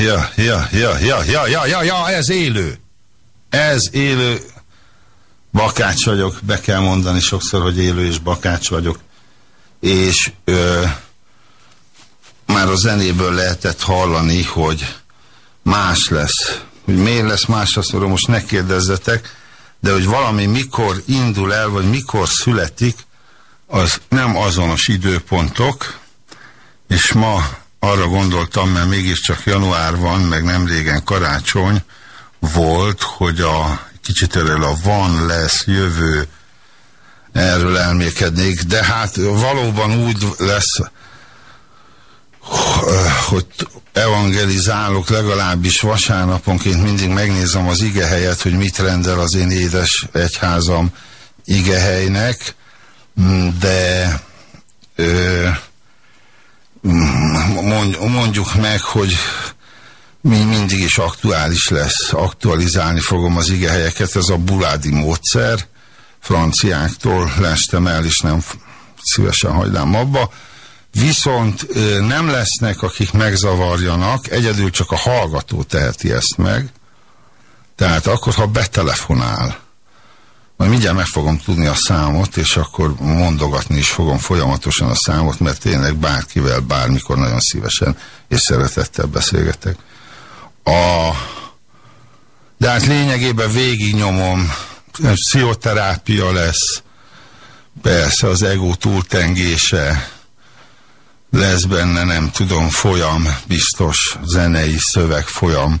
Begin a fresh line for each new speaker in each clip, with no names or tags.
ja, ja, ja, ja, ja, ja, ja, ja, ez élő. Ez élő. Bakács vagyok, be kell mondani sokszor, hogy élő és bakács vagyok. És ö, már a zenéből lehetett hallani, hogy más lesz. Hogy miért lesz más, azt mondom, most ne kérdezzetek, de hogy valami mikor indul el, vagy mikor születik, az nem azonos időpontok, és ma arra gondoltam, mert mégiscsak január van, meg nem régen karácsony volt, hogy a kicsit erről a van, lesz, jövő, erről elmékednék, de hát valóban úgy lesz, hogy evangelizálok, legalábbis vasárnaponként. Mindig megnézem az igehelyet, hogy mit rendel az én édes egyházam igehelynek, de ö, mondjuk meg, hogy mi mindig is aktuális lesz, aktualizálni fogom az igehelyeket, ez a buládi módszer, franciáktól lestem el, és nem szívesen hagynám abba, viszont nem lesznek, akik megzavarjanak, egyedül csak a hallgató teheti ezt meg, tehát akkor, ha betelefonál, majd mindjárt meg fogom tudni a számot, és akkor mondogatni is fogom folyamatosan a számot, mert tényleg bárkivel, bármikor nagyon szívesen és szeretettel beszélgetek. A, de hát lényegében végignyomom, pszichoterápia lesz, persze az ego túltengése, lesz benne, nem tudom, folyam, biztos zenei szöveg folyam,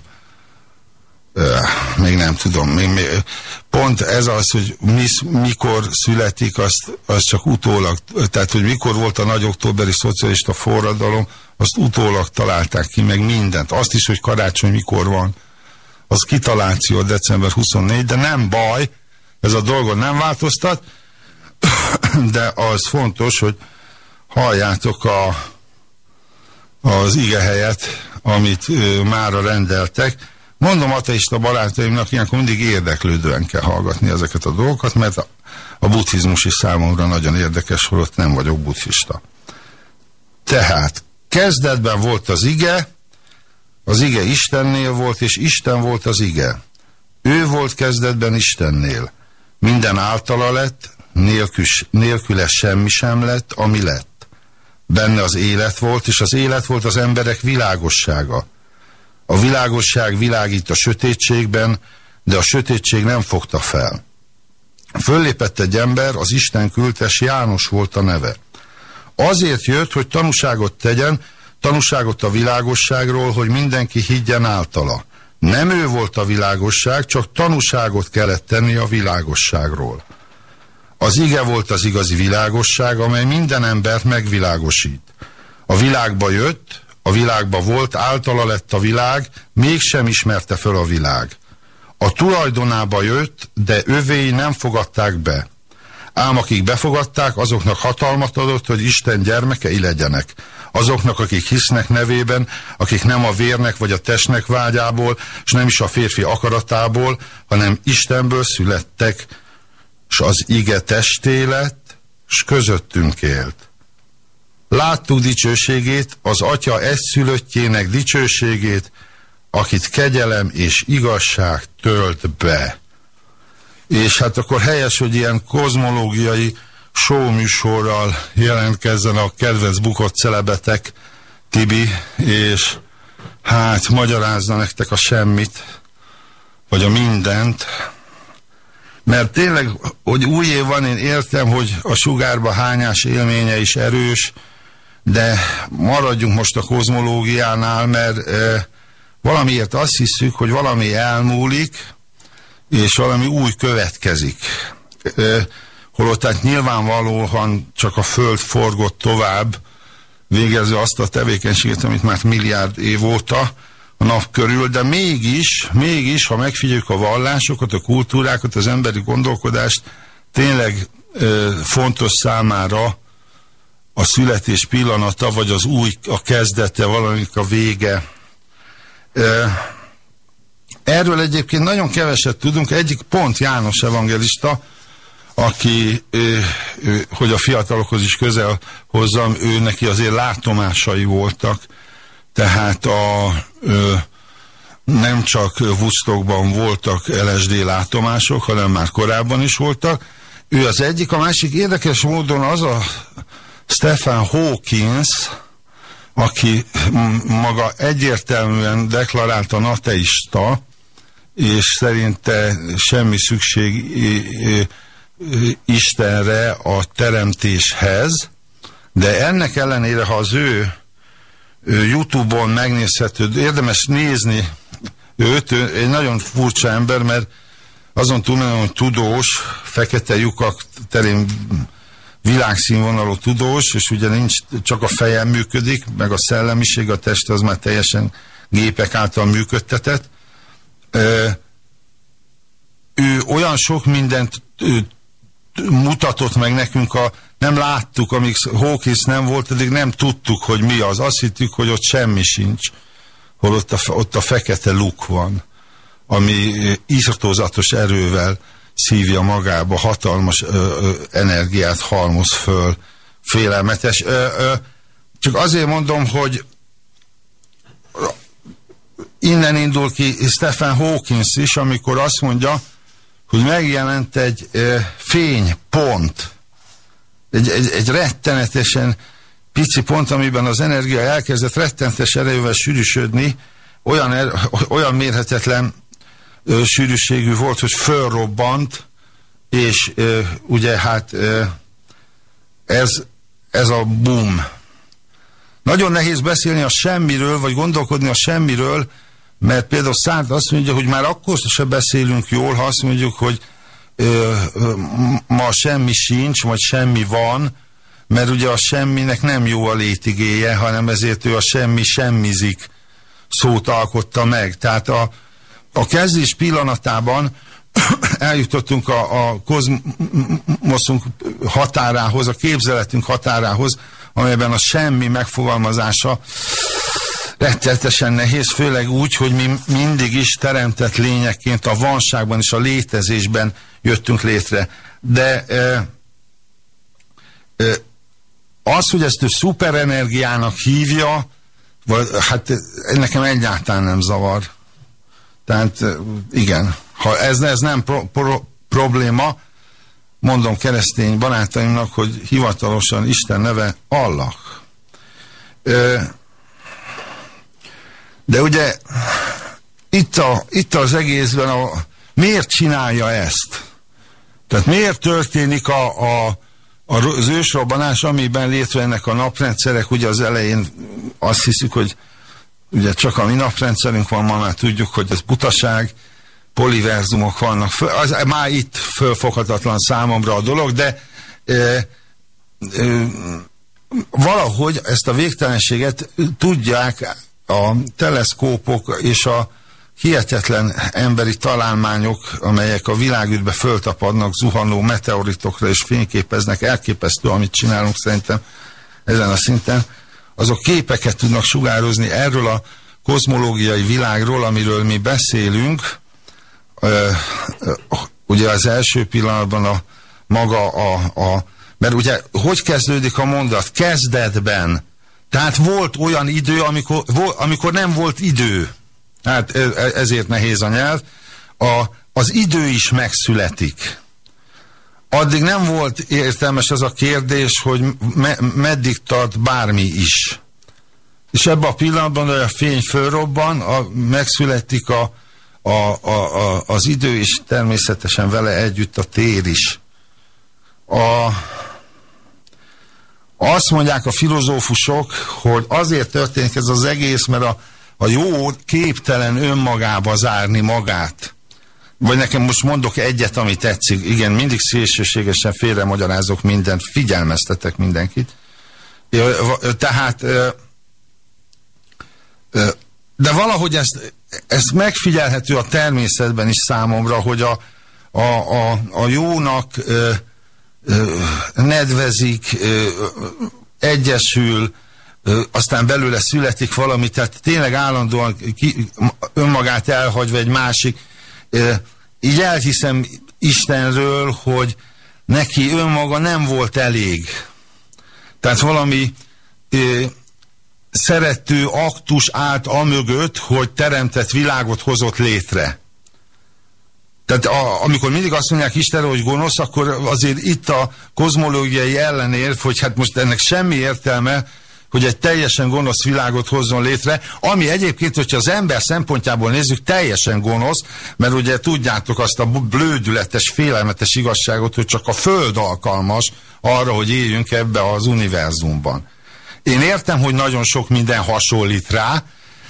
még nem tudom, még, még, pont ez az, hogy mi, mikor születik, azt, az csak utólag, tehát hogy mikor volt a nagy októberi szocialista forradalom, azt utólag találták ki, meg mindent. Azt is, hogy karácsony mikor van, az kitaláció december 24, de nem baj, ez a dolgon nem változtat, de az fontos, hogy halljátok a, az ige helyet, amit ö, mára rendeltek, Mondom ateista barátaimnak, ilyenkor mindig érdeklődően kell hallgatni ezeket a dolgokat, mert a, a buddhizmus is számomra nagyon érdekes, holott nem vagyok buddhista. Tehát kezdetben volt az ige, az ige Istennél volt, és Isten volt az ige. Ő volt kezdetben Istennél. Minden általa lett, nélkül, nélküle semmi sem lett, ami lett. Benne az élet volt, és az élet volt az emberek világossága. A világosság világít a sötétségben, de a sötétség nem fogta fel. Föllépett egy ember, az Isten küldtes János volt a neve. Azért jött, hogy tanúságot tegyen, tanúságot a világosságról, hogy mindenki higgyen általa. Nem ő volt a világosság, csak tanúságot kellett tenni a világosságról. Az ige volt az igazi világosság, amely minden embert megvilágosít. A világba jött, a világba volt, általa lett a világ, mégsem ismerte föl a világ. A tulajdonába jött, de övéi nem fogadták be. Ám akik befogadták, azoknak hatalmat adott, hogy Isten gyermekei legyenek. Azoknak, akik hisznek nevében, akik nem a vérnek vagy a testnek vágyából, és nem is a férfi akaratából, hanem Istenből születtek, és az ige testé lett, és közöttünk élt. Láttuk dicsőségét, az atya egyszülöttjének dicsőségét, akit kegyelem és igazság tölt be. És hát akkor helyes, hogy ilyen kozmológiai show műsorral jelentkezzen a kedvenc bukott celebetek, Tibi, és hát magyarázna nektek a semmit, vagy a mindent, mert tényleg, hogy új év van, én értem, hogy a sugárba hányás élménye is erős, de maradjunk most a kozmológiánál, mert e, valamiért azt hiszük, hogy valami elmúlik, és valami új következik. E, holott tehát nyilvánvalóan csak a Föld forgott tovább, végező azt a tevékenységet, amit már milliárd év óta a nap körül, de mégis, mégis, ha megfigyeljük a vallásokat, a kultúrákat, az emberi gondolkodást, tényleg e, fontos számára a születés pillanata, vagy az új, a kezdete, valamik a vége. Erről egyébként nagyon keveset tudunk. Egyik pont János evangelista, aki, hogy a fiatalokhoz is közel hozzam, ő neki azért látomásai voltak, tehát a nem csak Woodstockban voltak LSD látomások, hanem már korábban is voltak. Ő az egyik, a másik érdekes módon az a Stephen Hawkins, aki maga egyértelműen deklaráltan ateista, és szerinte semmi szükség Istenre a teremtéshez, de ennek ellenére, ha az ő, ő Youtube-on megnézhető, érdemes nézni őt, ő egy nagyon furcsa ember, mert azon túl, hogy tudós, fekete lyukak terén világszínvonalú tudós, és ugye nincs, csak a fejem működik, meg a szellemiség, a test az már teljesen gépek által működtetett. Ő olyan sok mindent mutatott meg nekünk, a, nem láttuk, amíg Hawkins nem volt, addig nem tudtuk, hogy mi az. Azt hittük, hogy ott semmi sincs, hol ott a, ott a fekete luk van, ami írtózatos erővel szívja magába, hatalmas ö, ö, energiát halmoz föl, félelmetes. Ö, ö, csak azért mondom, hogy innen indul ki Stephen Hawkins is, amikor azt mondja, hogy megjelent egy ö, fénypont, egy, egy, egy rettenetesen pici pont, amiben az energia elkezdett rettenetes erővel sűrűsödni, olyan, er, olyan mérhetetlen ö, sűrűségű volt, hogy fölrobbant, és ö, ugye hát ö, ez, ez a boom. Nagyon nehéz beszélni a semmiről, vagy gondolkodni a semmiről, mert például Szárt azt mondja, hogy már akkor se beszélünk jól, ha azt mondjuk, hogy ö, ö, ma semmi sincs, vagy semmi van, mert ugye a semminek nem jó a létigéje, hanem ezért ő a semmi semmizik szót alkotta meg. Tehát a, a kezdés pillanatában eljutottunk a, a kozmoszunk határához, a képzeletünk határához, amelyben a semmi megfogalmazása rettenetesen nehéz, főleg úgy, hogy mi mindig is teremtett lényekként a vanságban és a létezésben jöttünk létre. De e, e, az, hogy ezt ő szuperenergiának hívja, vagy, hát nekem egyáltalán nem zavar. Tehát igen, ha ez, ez nem pro, pro, probléma, mondom keresztény barátaimnak, hogy hivatalosan Isten neve Allah. De ugye itt, a, itt az egészben a, miért csinálja ezt? Tehát miért történik a, a, az ősrobbanás, amiben létrejönnek a naprendszerek, ugye az elején azt hiszük, hogy ugye csak a mi naprendszerünk van, ma már tudjuk, hogy ez butaság, poliverzumok vannak, az már itt fölfoghatatlan számomra a dolog, de e, e, valahogy ezt a végtelenséget tudják a teleszkópok és a hihetetlen emberi találmányok, amelyek a világűrbe föltapadnak zuhanó meteoritokra és fényképeznek, elképesztő, amit csinálunk szerintem ezen a szinten, azok képeket tudnak sugározni erről a kozmológiai világról, amiről mi beszélünk, ugye az első pillanatban a maga a, a mert ugye hogy kezdődik a mondat? Kezdetben. Tehát volt olyan idő, amikor, amikor nem volt idő. Hát ezért nehéz a nyelv. A, az idő is megszületik. Addig nem volt értelmes az a kérdés, hogy me, meddig tart bármi is. És ebben a pillanatban, hogy a fény fölrobban, a, megszületik a, a, a, a, az idő is, természetesen vele együtt a tér is. A, azt mondják a filozófusok, hogy azért történik ez az egész, mert a, a jó képtelen önmagába zárni magát. Vagy nekem most mondok egyet, ami tetszik. Igen, mindig szélsőségesen félremagyarázok mindent, figyelmeztetek mindenkit. Tehát de valahogy ezt, ezt megfigyelhető a természetben is számomra, hogy a, a, a, a jónak ö, nedvezik, egyesül, ö, aztán belőle születik valami, tehát tényleg állandóan ki, önmagát elhagyva egy másik. Így elhiszem Istenről, hogy neki önmaga nem volt elég. Tehát valami szerető aktus állt amögött, hogy teremtett világot hozott létre. Tehát a, amikor mindig azt mondják Istenre, hogy gonosz, akkor azért itt a kozmológiai ellenérv, hogy hát most ennek semmi értelme, hogy egy teljesen gonosz világot hozzon létre, ami egyébként, hogyha az ember szempontjából nézzük, teljesen gonosz, mert ugye tudjátok azt a blődületes, félelmetes igazságot, hogy csak a Föld alkalmas arra, hogy éljünk ebbe az univerzumban. Én értem, hogy nagyon sok minden hasonlít rá,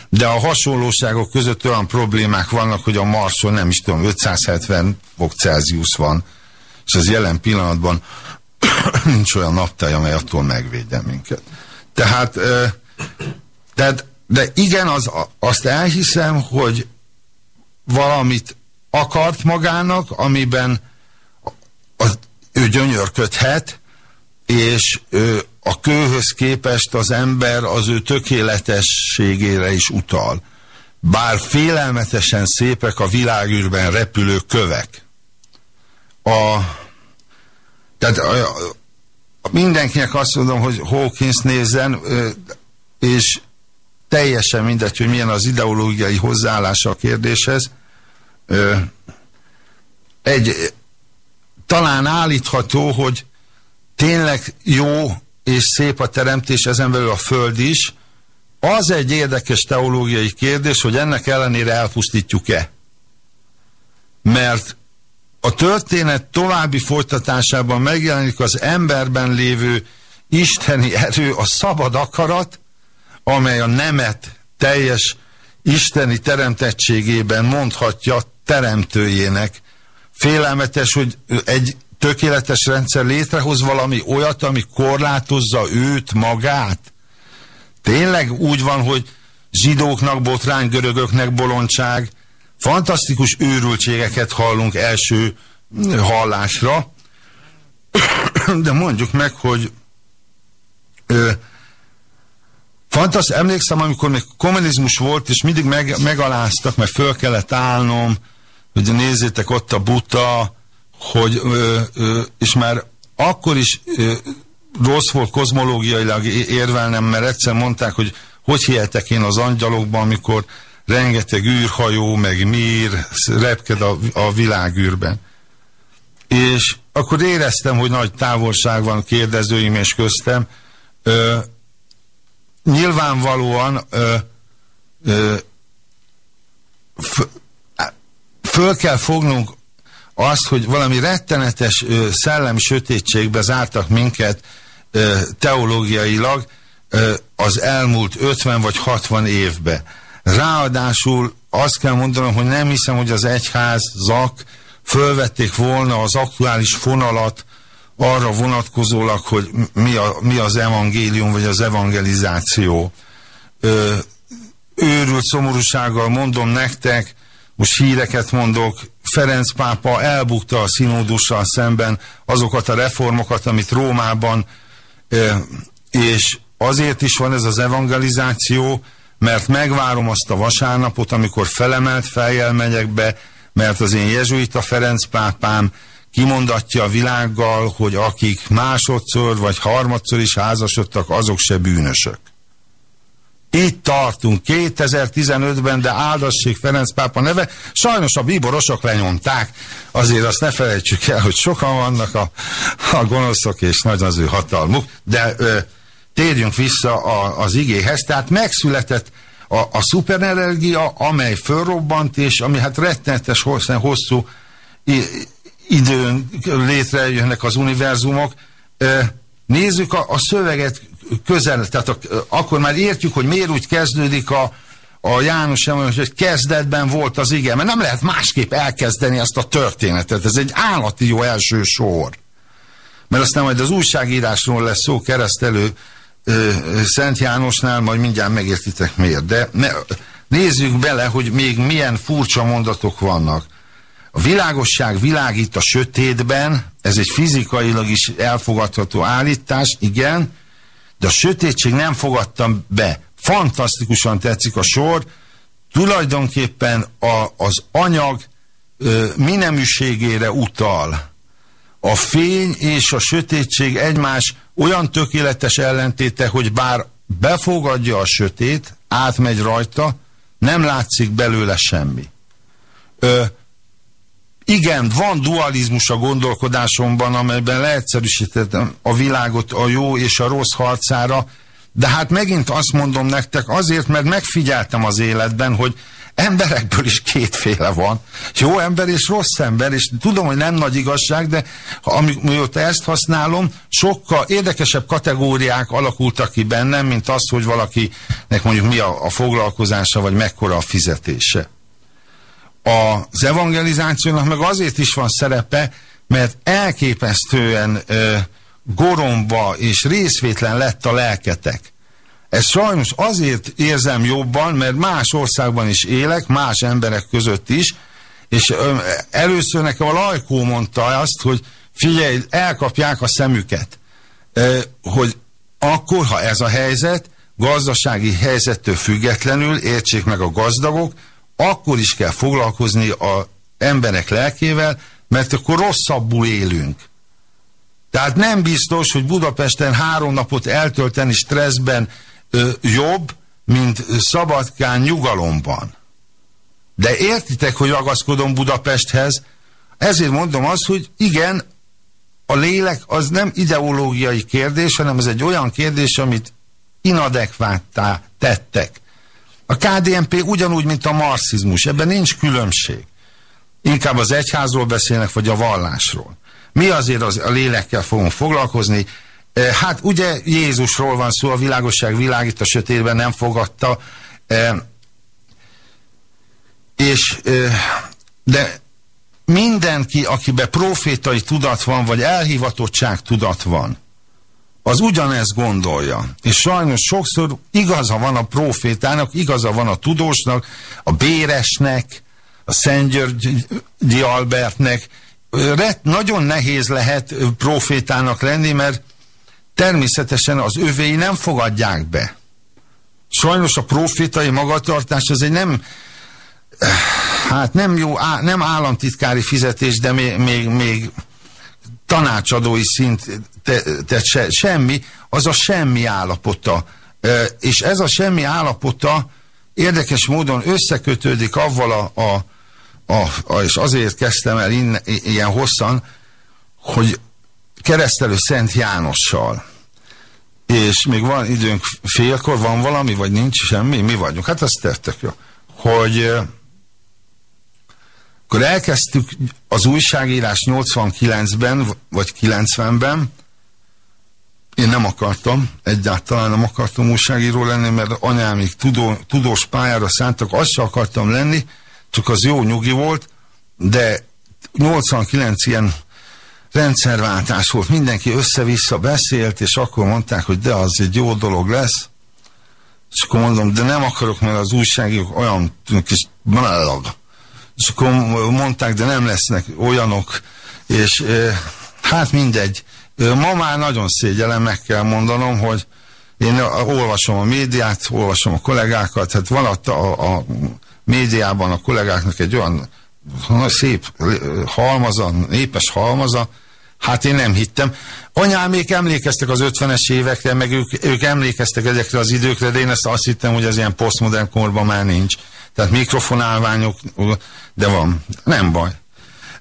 de a hasonlóságok között olyan problémák vannak, hogy a Marson nem is tudom, 570 fok Celsius van, és az jelen pillanatban nincs olyan naptály, amely attól megvédje minket. Tehát, tehát de igen, az, azt elhiszem, hogy valamit akart magának, amiben az, ő gyönyörködhet, és ő a kőhöz képest az ember az ő tökéletességére is utal. Bár félelmetesen szépek a világűrben repülő kövek. A, tehát mindenkinek azt mondom, hogy Hawkins nézzen, és teljesen mindegy, hogy milyen az ideológiai hozzáállása a kérdéshez. Egy, talán állítható, hogy tényleg jó és szép a teremtés, ezen belül a Föld is, az egy érdekes teológiai kérdés, hogy ennek ellenére elpusztítjuk-e. Mert a történet további folytatásában megjelenik az emberben lévő isteni erő, a szabad akarat, amely a nemet teljes isteni teremtettségében mondhatja teremtőjének. Félelmetes, hogy egy tökéletes rendszer létrehoz valami olyat, ami korlátozza őt, magát? Tényleg úgy van, hogy zsidóknak botrány, görögöknek bolondság, fantasztikus őrültségeket hallunk első hallásra, de mondjuk meg, hogy ö, fantasz, emlékszem, amikor még kommunizmus volt, és mindig meg, megaláztak, mert föl kellett állnom, hogy nézzétek ott a buta, hogy, ö, ö, és már akkor is ö, rossz volt kozmológiailag érvelnem, mert egyszer mondták, hogy hogy hihetek én az angyalokban, amikor rengeteg űrhajó, meg mír repked a, a világűrben. És akkor éreztem, hogy nagy távolság van kérdezőim és köztem. Ö, nyilvánvalóan ö, ö, föl kell fognunk azt, hogy valami rettenetes ö, szellemi sötétségbe zártak minket ö, teológiailag ö, az elmúlt 50 vagy 60 évbe. Ráadásul azt kell mondanom, hogy nem hiszem, hogy az egyház zak fölvették volna az aktuális fonalat arra vonatkozólag, hogy mi, a, mi az evangélium, vagy az evangelizáció. Ö, őrült szomorúsággal mondom nektek, most híreket mondok, Ferenc pápa elbukta a színódussal szemben azokat a reformokat, amit Rómában, és azért is van ez az evangelizáció, mert megvárom azt a vasárnapot, amikor felemelt fejjel megyek be, mert az én jezsuita Ferenc pápám kimondatja a világgal, hogy akik másodszor vagy harmadszor is házasodtak, azok se bűnösök. Itt tartunk 2015-ben, de áldassék Ferenc pápa neve. Sajnos a bíborosok lenyomták. Azért azt ne felejtsük el, hogy sokan vannak a, a gonoszok, és nagy az ő hatalmuk. De ö, térjünk vissza a, az igéhez. Tehát megszületett a, a szuperenergia, amely fölrobbant, és ami hát rettenetes hosszú, időn létrejönnek az univerzumok. Nézzük a, a szöveget közel, tehát a, akkor már értjük, hogy miért úgy kezdődik a, a János hogy kezdetben volt az igen, mert nem lehet másképp elkezdeni ezt a történetet. Ez egy állati jó első sor. Mert aztán majd az újságírásról lesz szó keresztelő Szent Jánosnál, majd mindjárt megértitek miért. De ne, nézzük bele, hogy még milyen furcsa mondatok vannak. A világosság világít a sötétben, ez egy fizikailag is elfogadható állítás, igen, de a sötétség nem fogadtam be. Fantasztikusan tetszik a sor, tulajdonképpen a, az anyag ö, mineműségére utal. A fény és a sötétség egymás olyan tökéletes ellentéte, hogy bár befogadja a sötét, átmegy rajta, nem látszik belőle semmi. Ö, igen, van dualizmus a gondolkodásomban, amelyben leegyszerűsítettem a világot a jó és a rossz harcára, de hát megint azt mondom nektek azért, mert megfigyeltem az életben, hogy emberekből is kétféle van. Jó ember és rossz ember, és tudom, hogy nem nagy igazság, de amióta ezt használom, sokkal érdekesebb kategóriák alakultak ki bennem, mint az, hogy valakinek mondjuk mi a, a foglalkozása, vagy mekkora a fizetése. Az evangelizációnak meg azért is van szerepe, mert elképesztően ö, goromba és részvétlen lett a lelketek. Ez sajnos azért érzem jobban, mert más országban is élek, más emberek között is, és először nekem a Lajkó mondta azt, hogy figyelj, elkapják a szemüket. Hogy akkor, ha ez a helyzet, gazdasági helyzettől függetlenül, értsék meg a gazdagok, akkor is kell foglalkozni a emberek lelkével, mert akkor rosszabbul élünk. Tehát nem biztos, hogy Budapesten három napot eltölteni stresszben jobb, mint Szabadkán nyugalomban. De értitek, hogy ragaszkodom Budapesthez? Ezért mondom azt, hogy igen, a lélek az nem ideológiai kérdés, hanem ez egy olyan kérdés, amit inadekváttá tettek. A KDNP ugyanúgy, mint a marxizmus, ebben nincs különbség. Inkább az egyházról beszélnek, vagy a vallásról. Mi azért az, a lélekkel fogunk foglalkozni, hát ugye Jézusról van szó, a világosság világít a sötétben nem fogadta, és de mindenki, akiben profétai tudat van, vagy elhivatottság tudat van, az ugyanezt gondolja. És sajnos sokszor igaza van a profétának, igaza van a tudósnak, a Béresnek, a Szent Györgyi Albertnek. Nagyon nehéz lehet profétának lenni, mert természetesen az övéi nem fogadják be. Sajnos a profitai magatartás az egy nem, hát nem jó, nem államtitkári fizetés, de még, még, még tanácsadói szint, te, te se, semmi, az a semmi állapota. És ez a semmi állapota érdekes módon összekötődik avval a, a, a, a és azért kezdtem el in, ilyen hosszan, hogy keresztelő Szent Jánossal és még van időnk félkor, van valami, vagy nincs semmi, mi vagyunk. Hát azt tettek jó. Hogy akkor elkezdtük az újságírás 89-ben, vagy 90-ben, én nem akartam, egyáltalán nem akartam újságíró lenni, mert anyámig tudó, tudós pályára szántak, azt sem akartam lenni, csak az jó nyugi volt, de 89 ilyen rendszerváltás volt, mindenki össze-vissza beszélt, és akkor mondták, hogy de az egy jó dolog lesz, és akkor mondom, de nem akarok, mert az újságírók olyan kis malag. És akkor mondták, de nem lesznek olyanok, és hát mindegy. Ma már nagyon szégyellem, meg kell mondanom, hogy én olvasom a médiát, olvasom a kollégákat, hát van a, a, a médiában a kollégáknak egy olyan szép halmaza, népes halmaza, hát én nem hittem. Anyámék emlékeztek az 50-es évekre, meg ők, ők emlékeztek ezekre az időkre, de én ezt azt hittem, hogy az ilyen posztmodern korban már nincs. Tehát mikrofonálványok, de van. Nem baj.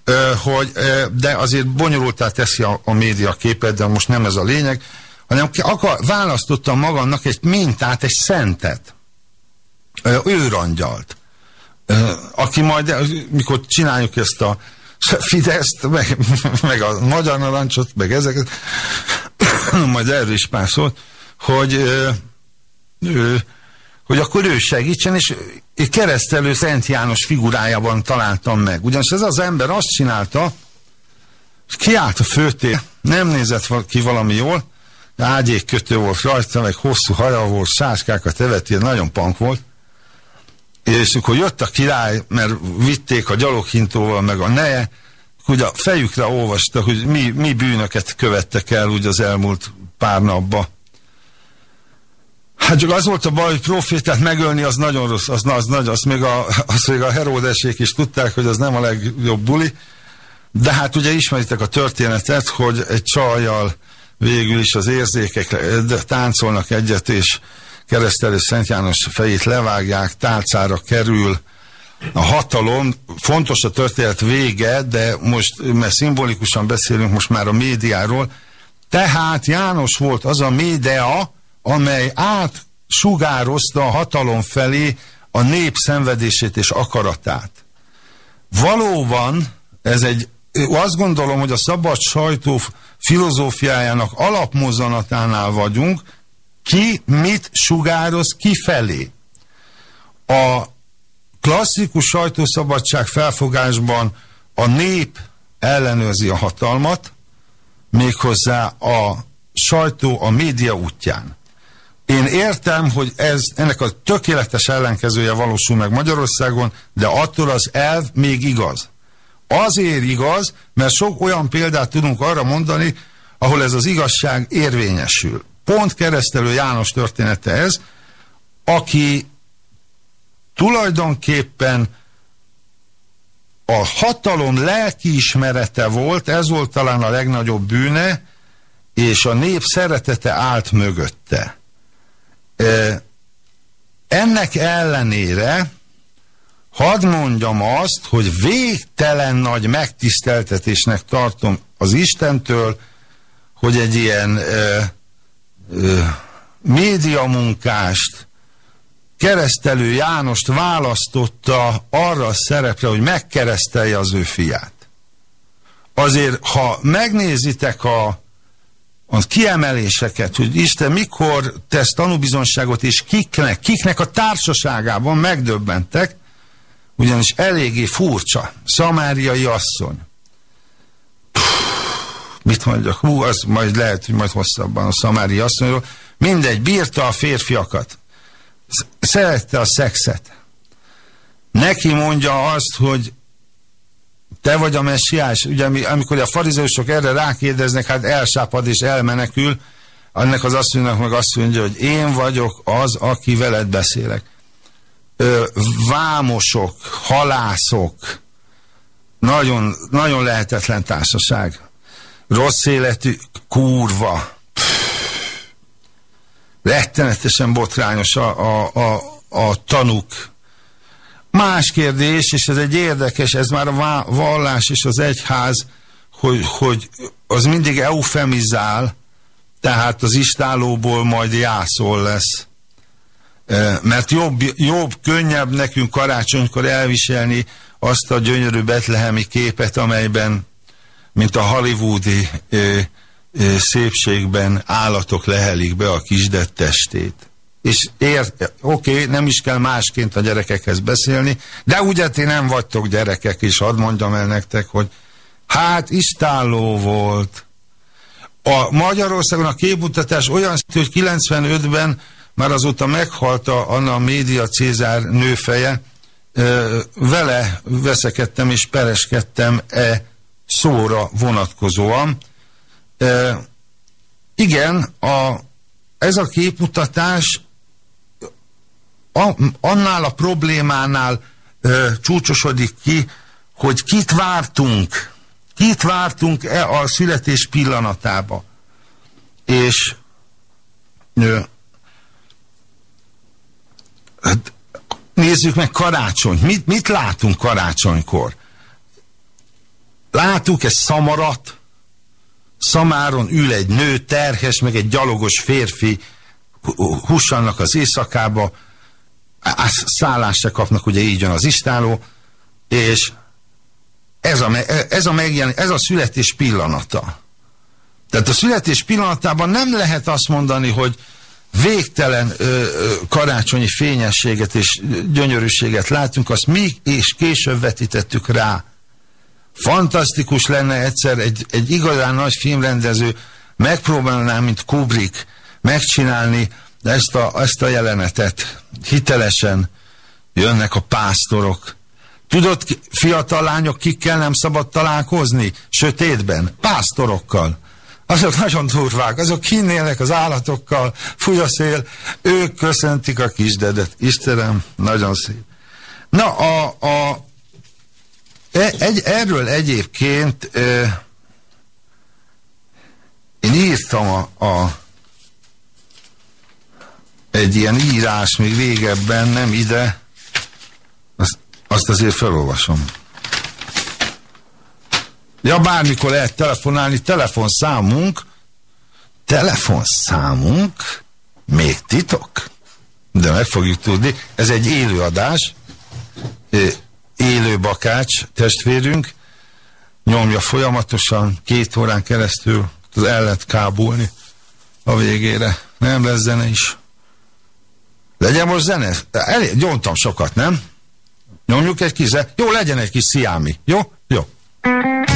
Ö, hogy, de azért bonyolultá teszi a, a média képet, de most nem ez a lényeg, hanem akar, választottam magamnak egy mintát, egy szentet. Őrangyalt. Aki majd, mikor csináljuk ezt a Fideszt, meg, meg a Magyar Narancsot, meg ezeket, majd erről is pár szót, hogy, ö, hogy akkor ő segítsen, és keresztelő Szent János figurájában találtam meg. Ugyanis ez az ember azt csinálta, kiállt a főtér, nem nézett ki valami jól, ágyékkötő volt rajta, meg hosszú haja volt, sáskákat evett, ilyen nagyon pank volt, és akkor jött a király, mert vitték a gyaloghintóval, meg a neje, hogy a fejükre olvasta, hogy mi, mi bűnöket követtek el úgy az elmúlt pár napba. Hát csak az volt a baj, hogy profétát megölni az nagyon rossz, az, az, nagy, az még a, az még a heródesék is tudták, hogy az nem a legjobb buli, de hát ugye ismeritek a történetet, hogy egy csajjal végül is az érzékek táncolnak egyet, és keresztelő Szent János fejét levágják, tálcára kerül, a hatalom, fontos a történet vége, de most, mert szimbolikusan beszélünk most már a médiáról, tehát János volt az a média, amely átsugározta a hatalom felé a nép szenvedését és akaratát. Valóban ez egy, azt gondolom, hogy a szabad sajtó filozófiájának alapmozzanatánál vagyunk, ki mit sugároz kifelé. A klasszikus sajtószabadság felfogásban a nép ellenőrzi a hatalmat, méghozzá a sajtó a média útján. Én értem, hogy ez ennek a tökéletes ellenkezője valósul meg Magyarországon, de attól az elv még igaz. Azért igaz, mert sok olyan példát tudunk arra mondani, ahol ez az igazság érvényesül. Pont keresztelő János története ez, aki tulajdonképpen a hatalom lelkiismerete volt, ez volt talán a legnagyobb bűne, és a nép szeretete állt mögötte. Ennek ellenére hadd mondjam azt, hogy végtelen nagy megtiszteltetésnek tartom az Istentől, hogy egy ilyen médiamunkást, keresztelő Jánost választotta arra a szerepre, hogy megkeresztelje az ő fiát. Azért, ha megnézitek a, a kiemeléseket, hogy Isten mikor tesz tanúbizonságot, és kiknek, kiknek a társaságában megdöbbentek, ugyanis eléggé furcsa. Szamáriai asszony. Mit mondjak? Hú, az majd lehet, hogy majd hosszabban a szamári asszonyról. Mindegy, bírta a férfiakat szerette a szexet. Neki mondja azt, hogy te vagy a messiás, ugye amikor a farizeusok erre rákérdeznek, hát elsápad és elmenekül, annak az asszonynak meg azt mondja, hogy én vagyok az, aki veled beszélek. Ö, vámosok, halászok, nagyon, nagyon lehetetlen társaság. Rossz életű, kurva, rettenetesen botrányos a, a, a, a tanuk. Más kérdés, és ez egy érdekes, ez már a vallás és az egyház, hogy, hogy az mindig eufemizál, tehát az istálóból majd jászol lesz. Mert jobb, jobb, könnyebb nekünk karácsonykor elviselni azt a gyönyörű betlehemi képet, amelyben, mint a hollywoodi szépségben állatok lehelik be a kisdett testét. És ért, oké, okay, nem is kell másként a gyerekekhez beszélni, de ugye ti nem vagytok gyerekek, és hadd mondjam el nektek, hogy hát istáló volt. A Magyarországon a képmutatás olyan hogy 95-ben már azóta meghalt a Anna Média Cézár nőfeje, vele veszekedtem és pereskedtem e szóra vonatkozóan, E, igen, a, ez a képmutatás a, annál a problémánál e, csúcsosodik ki, hogy kit vártunk, kit vártunk e a születés pillanatába. És e, nézzük meg karácsony. Mit, mit látunk karácsonykor? Látunk egy szamarat, szamáron ül egy nő, terhes, meg egy gyalogos férfi. Hussannak az éjszakába, szállást se kapnak, ugye így jön az istáló, és ez a, ez a megjelen, ez a születés pillanata. Tehát a születés pillanatában nem lehet azt mondani, hogy végtelen ö, karácsonyi fényességet és gyönyörűséget látunk, azt mi és később vetítettük rá Fantasztikus lenne egyszer egy, egy igazán nagy filmrendező megpróbálná, mint Kubrick, megcsinálni ezt a, ezt a jelenetet. Hitelesen jönnek a pásztorok. Tudod, fiatal lányok, kikkel nem szabad találkozni? Sötétben? Pásztorokkal. Azok nagyon durvák, azok kinnélnek az állatokkal, fúj a szél, ők köszöntik a kisdedet. Istenem, nagyon szép. Na, a, a, egy, erről egyébként e, én írtam a, a egy ilyen írás még régebben, nem ide, azt, azt azért felolvasom. Ja, bármikor lehet telefonálni, telefonszámunk, telefonszámunk, még titok, de meg fogjuk tudni, ez egy élőadás, élő bakács testvérünk, nyomja folyamatosan, két órán keresztül, az el lehet kábulni a végére. Nem lesz zene is. Legyen most zene? Elég, gyontam sokat, nem? Nyomjuk egy kis Jó, legyen egy kis sziámi. Jó? Jó.
Vége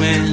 mit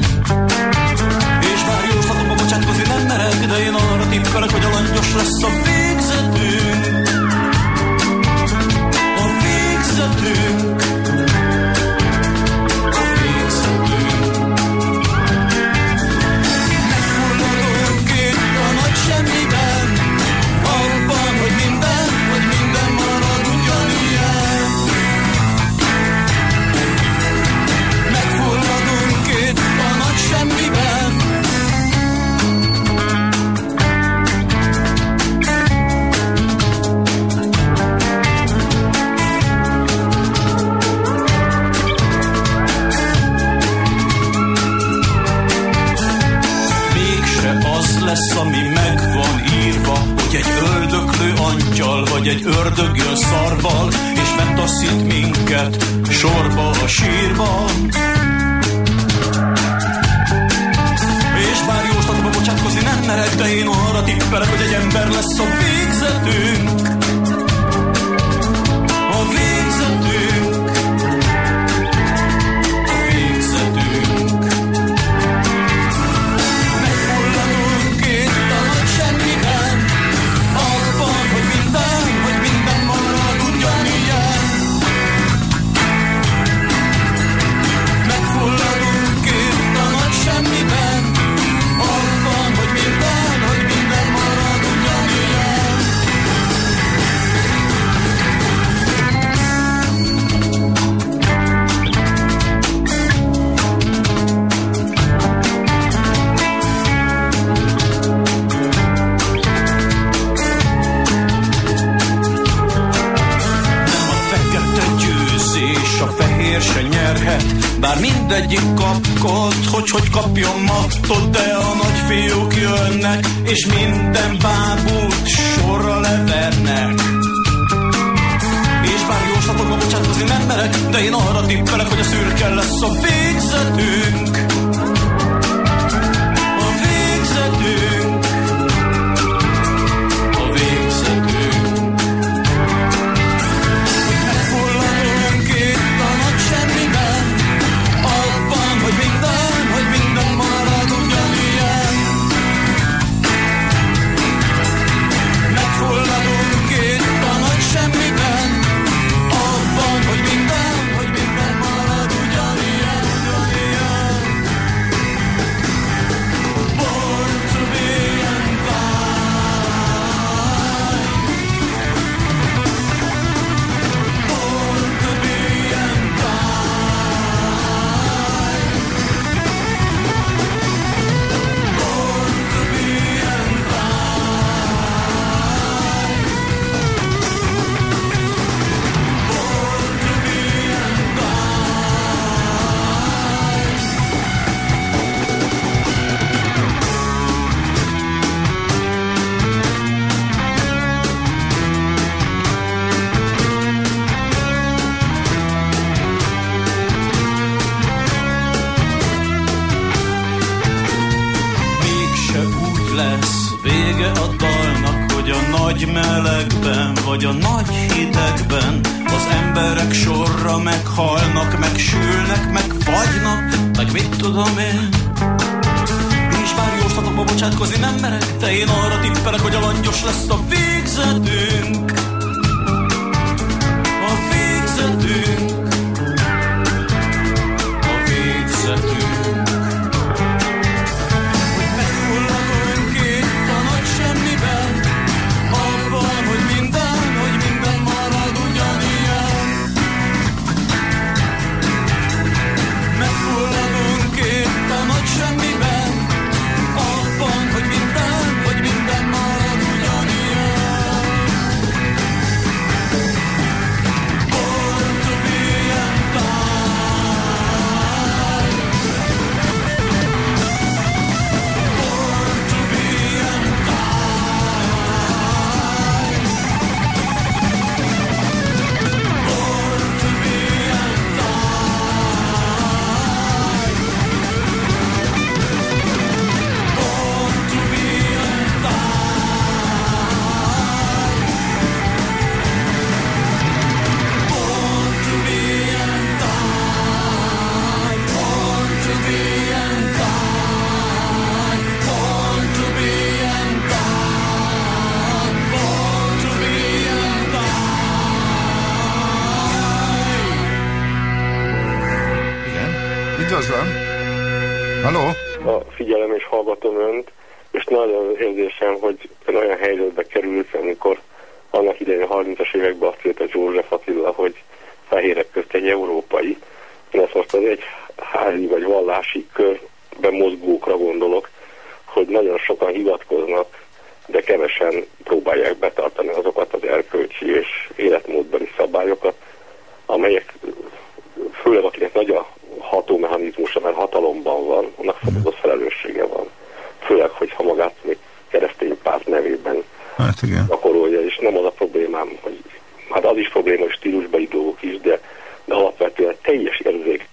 az
is probléma, hogy stílusbeli dolgok is, de, de alapvetően teljes érzék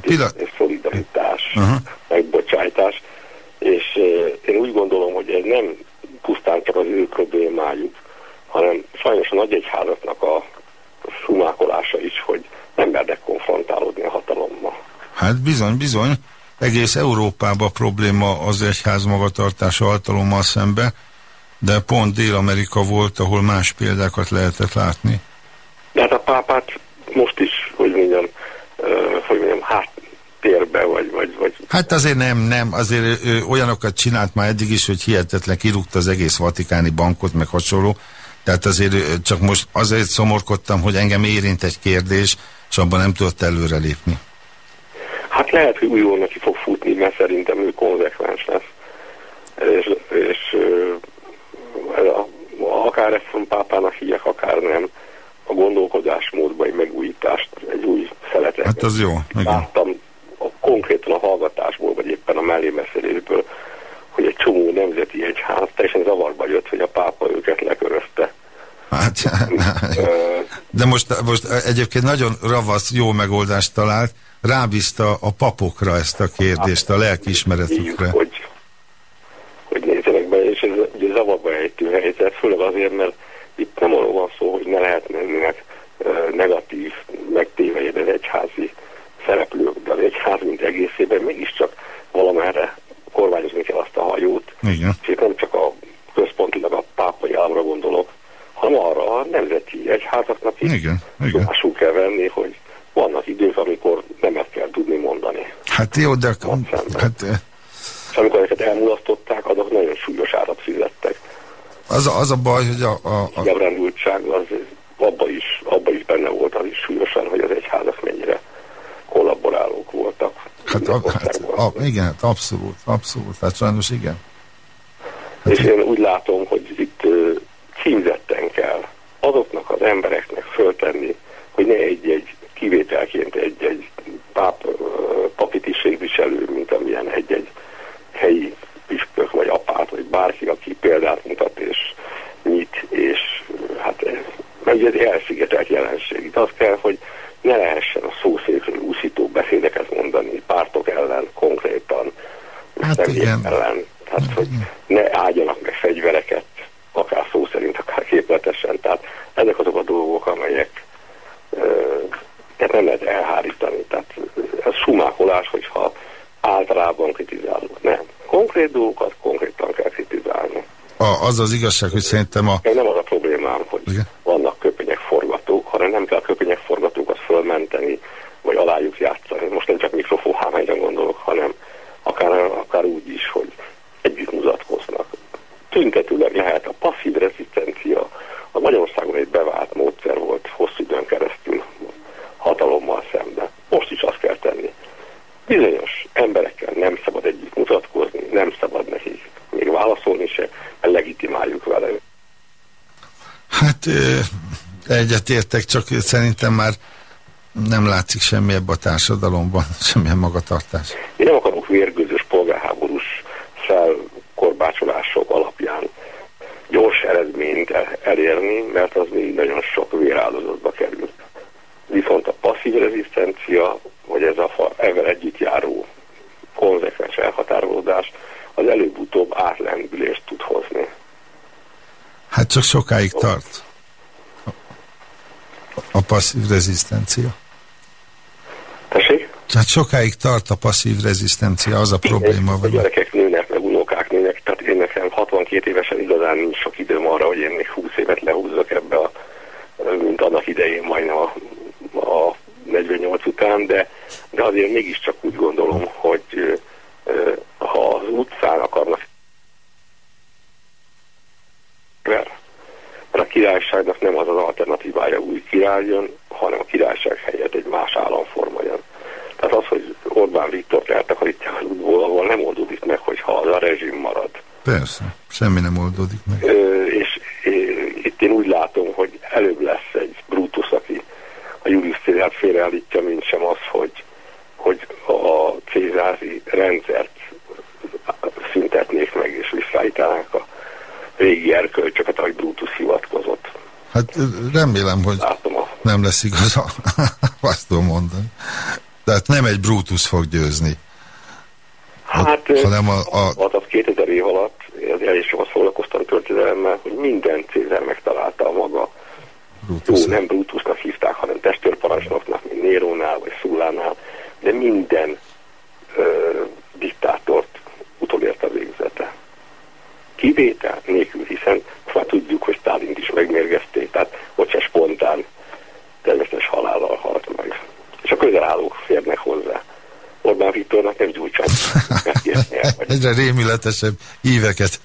Pillanat.
szolidaritás,
Aha.
megbocsájtás, és eh, én úgy gondolom, hogy ez nem pusztán csak az ő problémájuk, hanem sajnos a nagy egyházaknak a sumákolása is, hogy nem mernek konfrontálódni a hatalommal.
Hát bizony, bizony. Egész Európában probléma az egyház magatartása altalommal szembe, de pont Dél-Amerika volt, ahol más példákat lehetett látni.
De hát a pápát most is, hogy mondjam, hogy mondjam, háttérbe, vagy, vagy, vagy
Hát azért nem, nem, azért ő, olyanokat csinált már eddig is, hogy hihetetlen kirúgta az egész vatikáni bankot, meg hasonló. Tehát azért csak most azért szomorkodtam, hogy engem érint egy kérdés, és abban nem tudott előrelépni.
Hát lehet, hogy újul neki fog futni, mert szerintem ő konzekvens lesz. És, és ö, ez a, akár ezt pápának hívják, akár nem, a gondolkodásmódban egy megújítást, egy új szeletet.
Hát az jó, igen.
Láttam a, konkrétan a hallgatásból, vagy éppen a mellébeszélésből, hogy egy csomó nemzeti egyház teljesen zavarba jött, hogy a pápa őket lekörözte.
Hát, de most, most egyébként nagyon ravasz, jó megoldást talált, rábízta a papokra ezt a kérdést, a lelkiismeretükre.
Így, hogy, hogy nézzenek be, és ez ugye zavarba ejtő helyzet, főleg azért, mert itt nem arról van szó, hogy ne lehetnének ö, negatív megtévejed az egyházi szereplők, de az egyház mint egészében mégiscsak valamerre kormányozni kell azt a hajót.
Igen.
És itt nem csak a központilag a pápai államra gondolok, hanem arra a nemzeti egyházaknak is
Igen, igen.
tudomásul kell venni, hogy vannak idők, amikor nemet kell tudni mondani.
Hát jó, de hát,
És amikor ezeket elmulasztották, azok nagyon súlyos árat fizettek.
az, a, az a baj, hogy a, a, a,
Megrendültság az abba is, abba is benne volt az is súlyosan, hogy az egyházak mennyire kollaborálók voltak.
hát, a, hát a, igen, hát abszolút, abszolút, hát sajnos igen.
És én úgy látom, hogy itt ö, címzetten kell azoknak az embereknek föltenni, hogy ne egy-egy kivételként egy-egy páp, ö, papi tisztségviselő, mint amilyen egy-egy helyi püspök, vagy apát, vagy bárki, aki példát mutat és nyit, és ö, hát ez, meg ez elszigetelt jelenség. Itt az kell, hogy ne lehessen a szószékről úszító beszédeket mondani pártok ellen konkrétan,
Hát
személyek
igen.
ellen. Tehát, hogy ne áldjanak meg fegyvereket, akár szó szerint, akár képletesen. Tehát ezek azok a dolgok, amelyek ö, nem lehet elhárítani. Tehát ez sumákolás, hogyha általában kritizálunk. Nem. Konkrét dolgokat konkrétan kell kritizálni.
A, az az igazság, hogy szerintem a...
Nem az a problémám, hogy Igen. vannak köpenyekforgatók, hanem nem kell köpenyekforgatókat fölmenteni, vagy alájuk játszani. Most nem csak mikrofonhámányra gondolok, hanem akár, akár úgy is, hogy együtt mutatkoznak. Tüntetőleg lehet a passzív rezisztencia, a Magyarországon egy bevált módszer volt hosszú időn keresztül hatalommal szemben. Most is azt kell tenni. Bizonyos emberekkel nem szabad együtt mutatkozni, nem szabad nekik még válaszolni se, legitimáljuk vele.
Hát egyetértek, csak szerintem már nem látszik semmi ebben a társadalomban, semmilyen magatartás.
Én nem akarok vérgőzös polgárháborús felkorbácsolások alapján gyors eredményt elérni, mert az még nagyon sok véráldozatba kerül. Viszont a passzív rezisztencia, vagy ez a ezzel együtt járó konzekvens elhatárolódás, az előbb-utóbb átlendülést tud hozni.
Hát csak sokáig tart a passzív rezisztencia.
Tessék?
Tehát sokáig tart a passzív rezisztencia, az a probléma.
A gyerekek nőnek, meg unokák nőnek, tehát én nekem 62 évesen igazán nincs sok időm arra, hogy én még 20 évet lehúzzak ebbe a, mint annak idején majdnem a, a 48 után, de, de azért mégiscsak úgy gondolom, hogy ha az utcán akarnak mert a királyságnak nem az az alternatívája új király jön, hanem a királyság helyett egy más államforma jön. Tehát az, hogy Orbán Viktor eltakarítja az útból, ahol nem oldódik meg, hogyha az a rezsim marad.
Persze, semmi nem oldódik meg.
Ö, és itt én úgy látom, hogy előbb lesz egy Brutus, aki a Julius Cézát félreállítja, mint sem az, hogy, hogy a cézári rendszert szüntetnék meg, és visszaállítanák a régi erkölcsöket, ahogy Brutus hivatkozott.
Hát remélem, hogy nem lesz igaza, azt tudom mondani. Tehát nem egy Brutus fog győzni.
Hát, hanem a, a... az 2000 év alatt, elég sokat foglalkoztam történelemmel, hogy minden Cézár megtalálta a maga. Brutus. Jó, nem Brutusnak hívták, hanem testőrparancsnoknak, mint Nérónál vagy Szullánál, de minden ö, a végzete. Kivétel nélkül, hiszen már tudjuk, hogy Stálint is megmérgezték, tehát se spontán természetes halállal halt meg. És a közelállók férnek hozzá. Orbán Viktornak nem gyújtsan.
Egyre rémületesebb éveket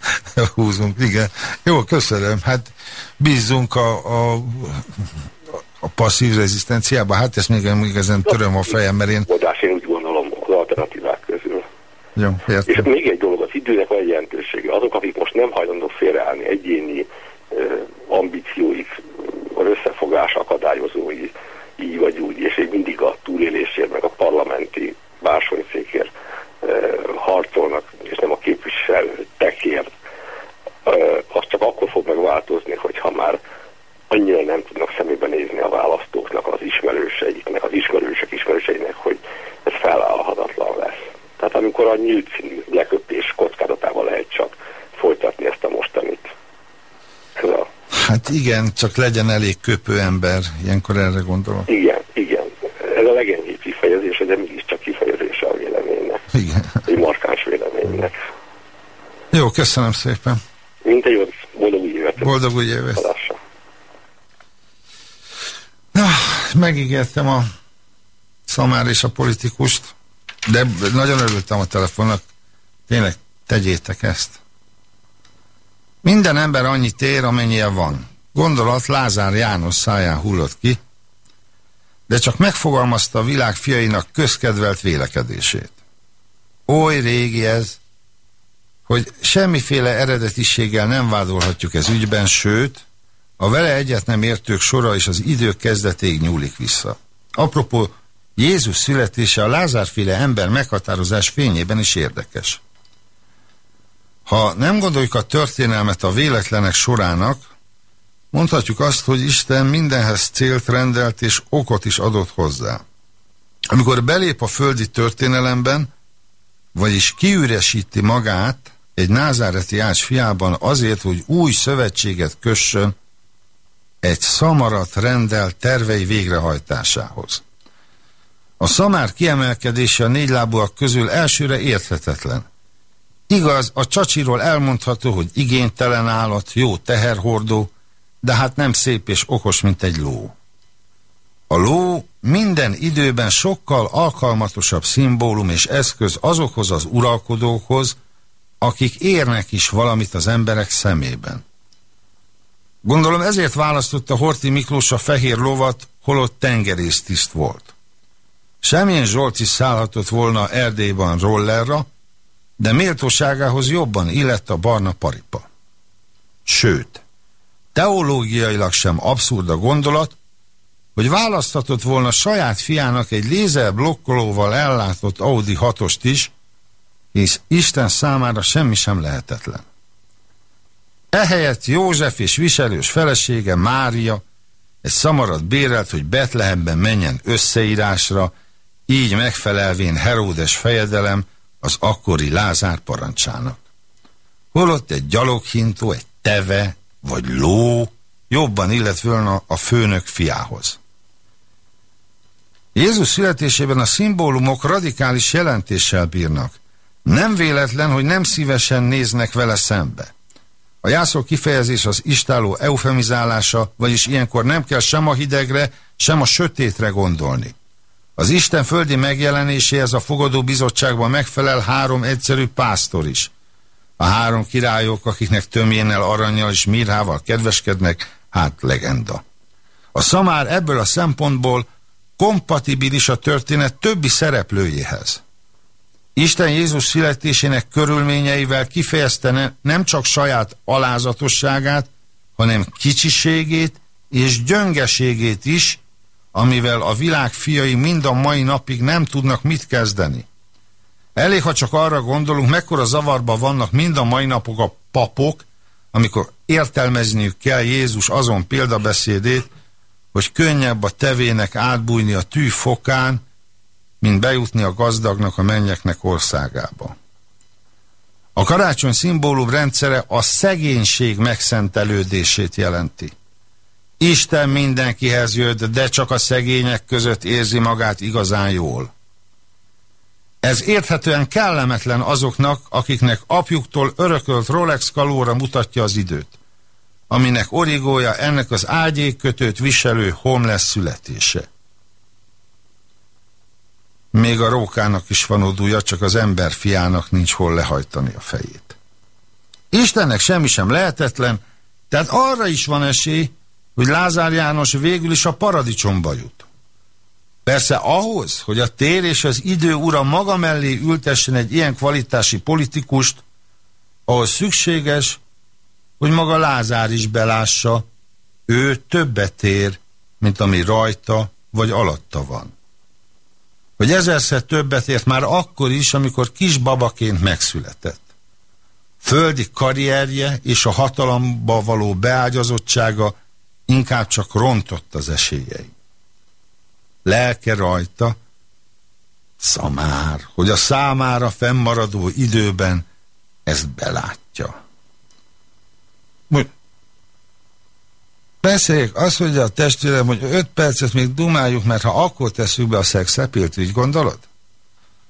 húzunk, igen. Jó, köszönöm. Hát bízunk a, a, a passzív rezisztenciába. Hát ezt még, még ezen töröm a fejem, mert én...
Odás, én úgy gondolom az alternatívák
Jó,
És még egy dolog, az időnek van egy jelentősége. Azok, akik most nem hajlandók félreállni egyéni ambícióik, az összefogás akadályozói, így vagy úgy, és még mindig a túlélésért, meg a parlamenti bársonyszékért harcolnak, és nem a képviselőtekért, az csak akkor fog megváltozni, hogyha már annyira nem tudnak szemébe nézni a választóknak, az ismerőseiknek, az ismerősök ismerőseinek, hogy ez felállhatatlan lesz. Tehát amikor a nyílt színű leköpés kockázatával lehet csak folytatni ezt a mostanit.
Ez a... Hát igen, csak legyen elég köpő ember, ilyenkor erre gondolom.
Igen, igen. Ez a legenyhébb kifejezése, de mégiscsak kifejezése a véleménynek.
Igen.
Egy markáns véleménynek.
Jó, köszönöm szépen.
Mint egy boldog új évet.
Boldog új évet. Na, megígértem a szamár és a politikust, de nagyon örültem a telefonnak. Tényleg, tegyétek ezt. Minden ember annyit ér, amennyien van. Gondolat Lázár János száján hullott ki, de csak megfogalmazta a világ fiainak közkedvelt vélekedését. Oly régi ez, hogy semmiféle eredetiséggel nem vádolhatjuk ez ügyben, sőt, a vele egyet nem értők sora is az idők kezdetéig nyúlik vissza. Apropó, Jézus születése a Lázárféle ember meghatározás fényében is érdekes. Ha nem gondoljuk a történelmet a véletlenek sorának, mondhatjuk azt, hogy Isten mindenhez célt rendelt és okot is adott hozzá. Amikor belép a földi történelemben, vagyis kiüresíti magát egy názáreti ács fiában azért, hogy új szövetséget kössön egy szamarat rendel tervei végrehajtásához. A szamár kiemelkedése a négylábúak közül elsőre érthetetlen. Igaz, a csacsiról elmondható, hogy igénytelen állat, jó teherhordó, de hát nem szép és okos, mint egy ló. A ló minden időben sokkal alkalmatosabb szimbólum és eszköz azokhoz az uralkodókhoz, akik érnek is valamit az emberek szemében. Gondolom ezért választotta Horti Miklós a fehér lovat, holott tengerésztiszt volt. Semmilyen Zsolt is szállhatott volna Erdélyban rollerra, de méltóságához jobban illett a barna paripa. Sőt, teológiailag sem abszurd a gondolat, hogy választhatott volna saját fiának egy lézer blokkolóval ellátott Audi 6 is, hisz Isten számára semmi sem lehetetlen. Ehelyett József és viselős felesége Mária egy szamarat bérelt, hogy Betlehemben menjen összeírásra, így megfelelvén Heródes fejedelem az akkori Lázár parancsának. Holott egy gyaloghintó, egy teve vagy ló jobban illet volna a főnök fiához. Jézus születésében a szimbólumok radikális jelentéssel bírnak. Nem véletlen, hogy nem szívesen néznek vele szembe. A jászó kifejezés az istáló eufemizálása, vagyis ilyenkor nem kell sem a hidegre, sem a sötétre gondolni. Az Isten földi megjelenéséhez a fogadó bizottságban megfelel három egyszerű pásztor is. A három királyok, akiknek tömjénnel, aranyjal és mirhával kedveskednek, hát legenda. A szamár ebből a szempontból kompatibilis a történet többi szereplőjéhez. Isten Jézus születésének körülményeivel kifejezte ne, nem csak saját alázatosságát, hanem kicsiségét és gyöngeségét is, amivel a világ fiai mind a mai napig nem tudnak mit kezdeni. Elég, ha csak arra gondolunk, mekkora zavarba vannak mind a mai napok a papok, amikor értelmezniük kell Jézus azon példabeszédét, hogy könnyebb a tevének átbújni a tű fokán, mint bejutni a gazdagnak a mennyeknek országába. A karácsony szimbólum rendszere a szegénység megszentelődését jelenti. Isten mindenkihez jött, de csak a szegények között érzi magát igazán jól. Ez érthetően kellemetlen azoknak, akiknek apjuktól örökölt Rolex kalóra mutatja az időt, aminek origója ennek az ágyékkötőt viselő homeless születése. Még a rókának is van odúja, csak az ember fiának nincs hol lehajtani a fejét. Istennek semmi sem lehetetlen, tehát arra is van esély, hogy Lázár János végül is a paradicsomba jut. Persze ahhoz, hogy a tér és az idő ura maga mellé ültessen egy ilyen kvalitási politikust, ahhoz szükséges, hogy maga Lázár is belássa, ő többet ér, mint ami rajta vagy alatta van. Hogy ezerszer többet ért már akkor is, amikor kis babaként megszületett. Földi karrierje és a hatalomba való beágyazottsága inkább csak rontott az esélyei. Lelke rajta, szamár, hogy a számára fennmaradó időben ezt belátja. Beszéljük, azt mondja a testvérem, hogy öt percet még dumáljuk, mert ha akkor tesszük be a szexepilt, így gondolod?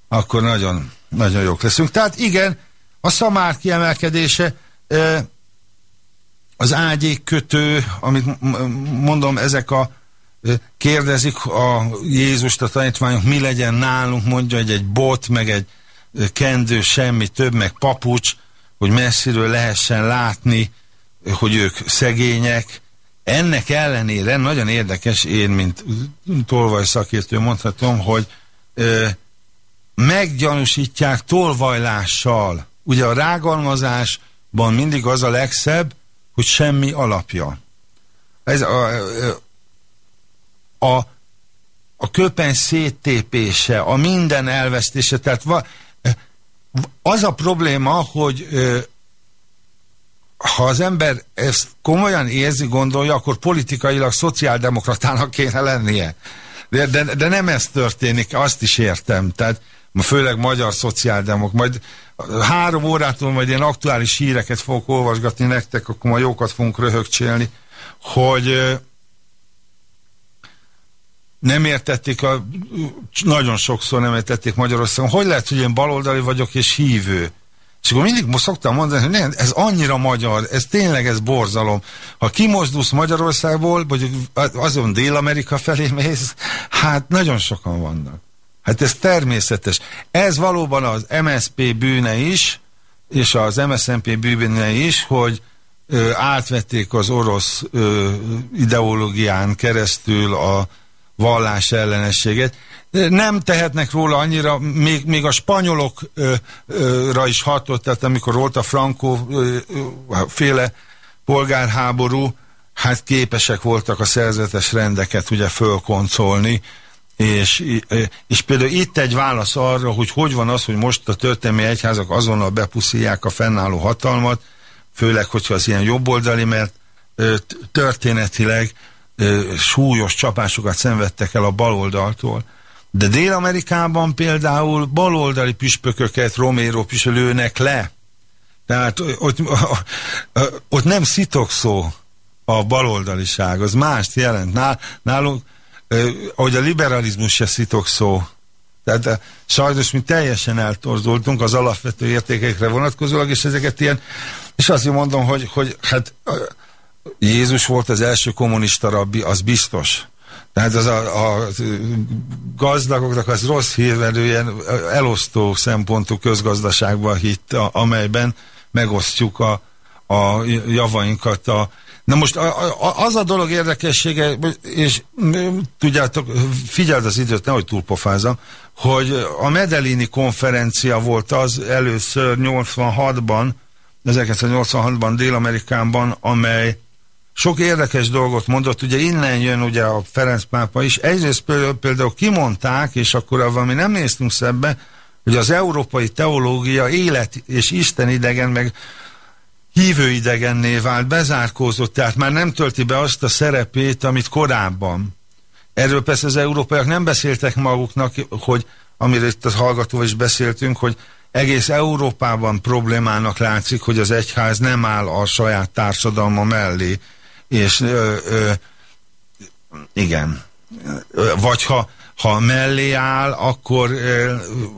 Akkor nagyon, nagyon jók leszünk. Tehát igen, a szamár kiemelkedése az ágyék kötő, amit mondom, ezek a kérdezik a Jézust a tanítványok, mi legyen nálunk, mondja, hogy egy bot, meg egy kendő, semmi több, meg papucs, hogy messziről lehessen látni, hogy ők szegények. Ennek ellenére nagyon érdekes, én, mint tolvaj szakértő mondhatom, hogy ö, meggyanúsítják tolvajlással. Ugye a rágalmazásban mindig az a legszebb, hogy semmi alapja. Ez a, a, a köpen széttépése, a minden elvesztése, tehát va, az a probléma, hogy ha az ember ezt komolyan érzi, gondolja, akkor politikailag szociáldemokratának kéne lennie. De, de, de nem ez történik, azt is értem. Tehát főleg magyar szociáldemok, majd három órától majd ilyen aktuális híreket fogok olvasgatni nektek, akkor majd jókat fogunk röhögcsélni, hogy nem értették, a, nagyon sokszor nem értették Magyarországon, hogy lehet, hogy én baloldali vagyok és hívő. És akkor mindig szoktam mondani, hogy nem, ez annyira magyar, ez tényleg ez borzalom. Ha kimozdulsz Magyarországból, vagy azon Dél-Amerika felé mész, hát nagyon sokan vannak. Hát ez természetes. Ez valóban az MSP bűne is, és az MSZNP bűne is, hogy ö, átvették az orosz ö, ideológián keresztül a vallás Nem tehetnek róla annyira, még, még a spanyolokra is hatott, tehát amikor volt a Franco féle polgárháború, hát képesek voltak a szerzetes rendeket ugye fölkoncolni, és, és például itt egy válasz arra, hogy hogy van az, hogy most a történelmi egyházak azonnal bepuszíják a fennálló hatalmat, főleg, hogyha az ilyen jobboldali, mert történetileg súlyos csapásokat szenvedtek el a baloldaltól. De Dél-Amerikában például baloldali püspököket Romero püspölőnek le. Tehát ott, ott nem szó a baloldaliság, az mást jelent. Nál, nálunk, ahogy a liberalizmus se szó. Tehát sajnos mi teljesen eltorzultunk az alapvető értékekre vonatkozólag, és ezeket ilyen, és azt mondom, hogy, hogy hát Jézus volt az első kommunista rabbi, az biztos. Tehát az a, a gazdagoknak az rossz hírverő, ilyen elosztó szempontú közgazdaságban hitt, amelyben megosztjuk a, a javainkat. A, na most az a dolog érdekessége, és tudjátok, figyeld az időt, nehogy túlpofázom, hogy a Medellini konferencia volt az először 86-ban, 1986-ban Dél-Amerikánban, amely sok érdekes dolgot mondott, ugye innen jön ugye a Ferenc pápa is, egyrészt például kimondták, és akkor avval mi nem néztünk szebbe, hogy az európai teológia élet és Isten idegen, meg hívő idegenné vált, bezárkózott, tehát már nem tölti be azt a szerepét, amit korábban. Erről persze az európaiak nem beszéltek maguknak, hogy amire itt az hallgatóval is beszéltünk, hogy egész Európában problémának látszik, hogy az egyház nem áll a saját társadalma mellé, és ö, ö, igen, vagy ha, ha mellé áll, akkor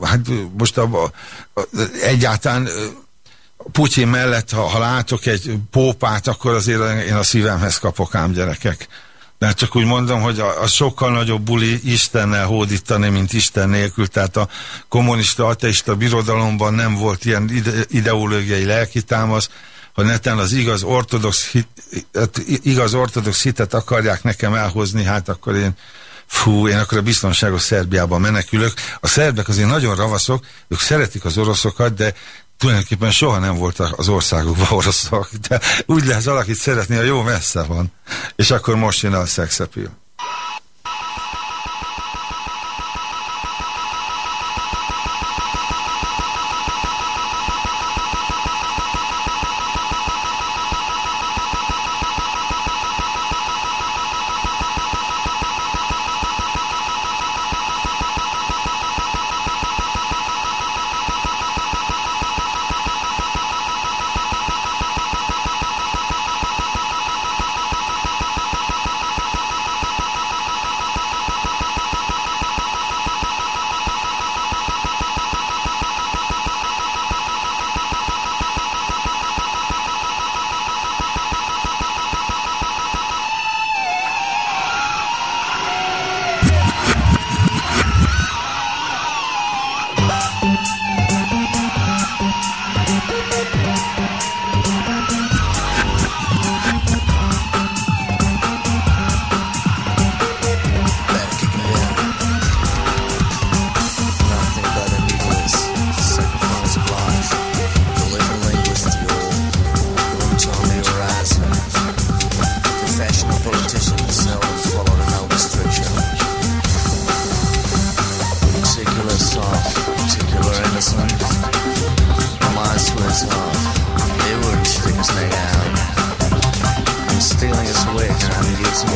hát most a, a, egyáltalán Putyin mellett, ha, ha látok egy pópát, akkor azért én a szívemhez kapok ám gyerekek. Mert csak úgy mondom, hogy a, a sokkal nagyobb buli Istennel hódítani, mint Isten nélkül. Tehát a kommunista, ateista birodalomban nem volt ilyen ide, ideológiai lelkitámasz, ha neten az igaz ortodox, hit, hát igaz ortodox hitet akarják nekem elhozni, hát akkor én fú, én akkor a biztonságos Szerbiában menekülök. A szerbek azért nagyon ravaszok, ők szeretik az oroszokat, de tulajdonképpen soha nem voltak az országokban oroszok, de úgy lehet valakit szeretni, a jó messze van. És akkor most jön a szexepil.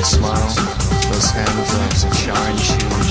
smile, those hands of
shine shoes.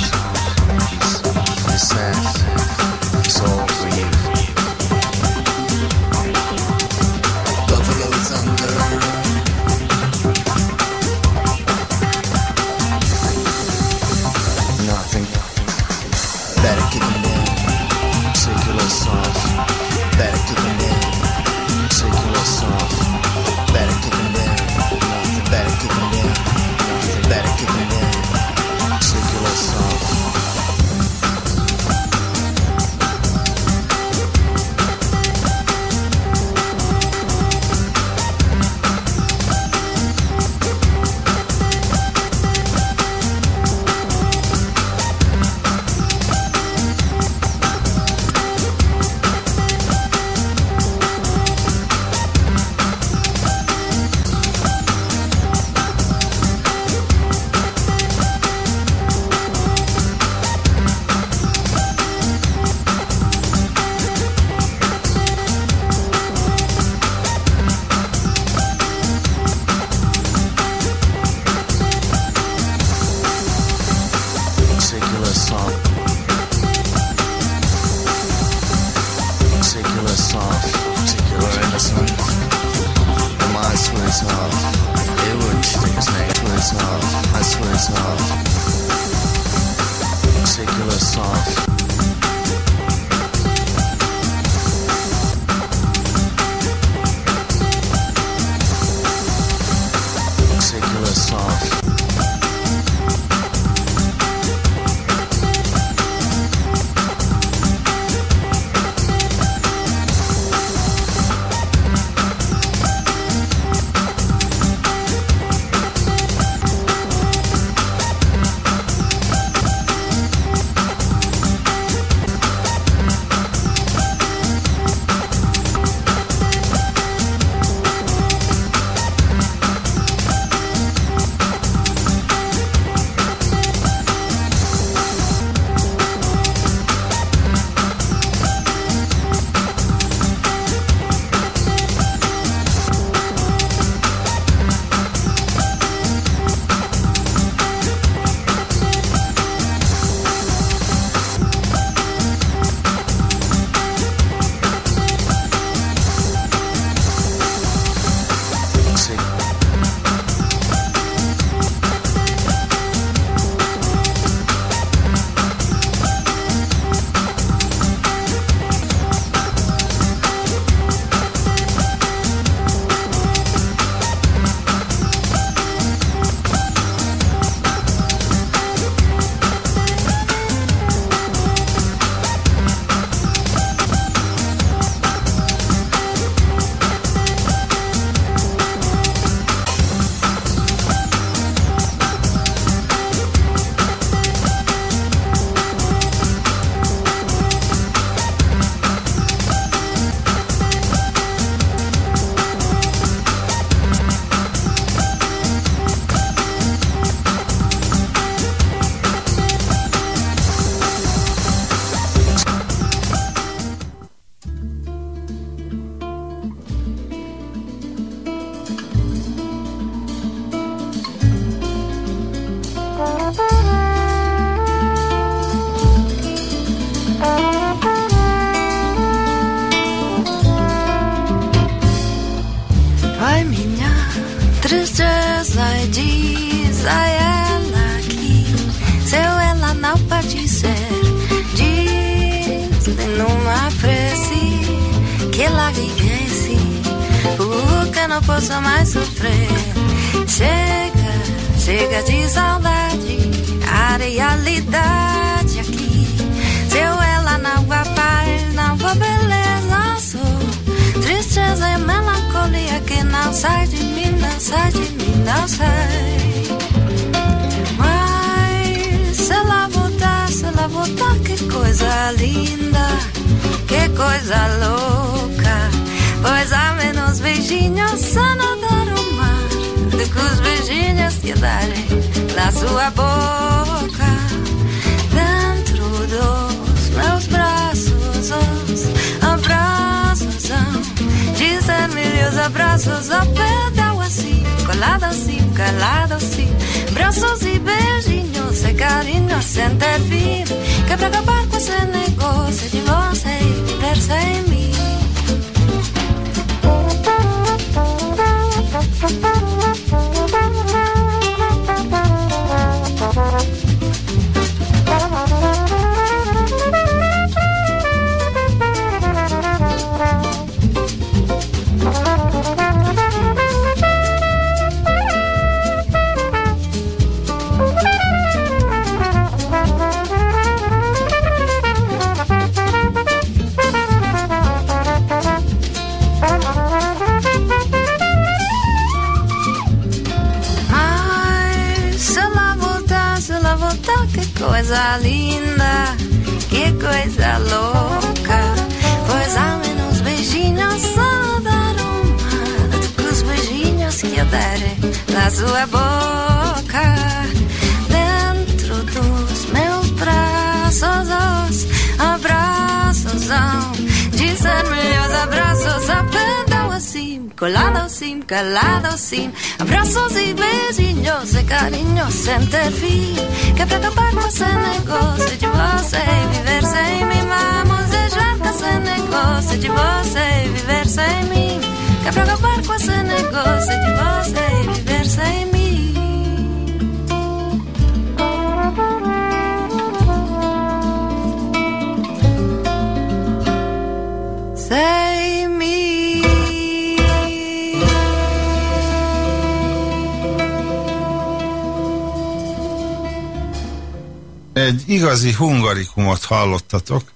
Hungarikumot hallottatok,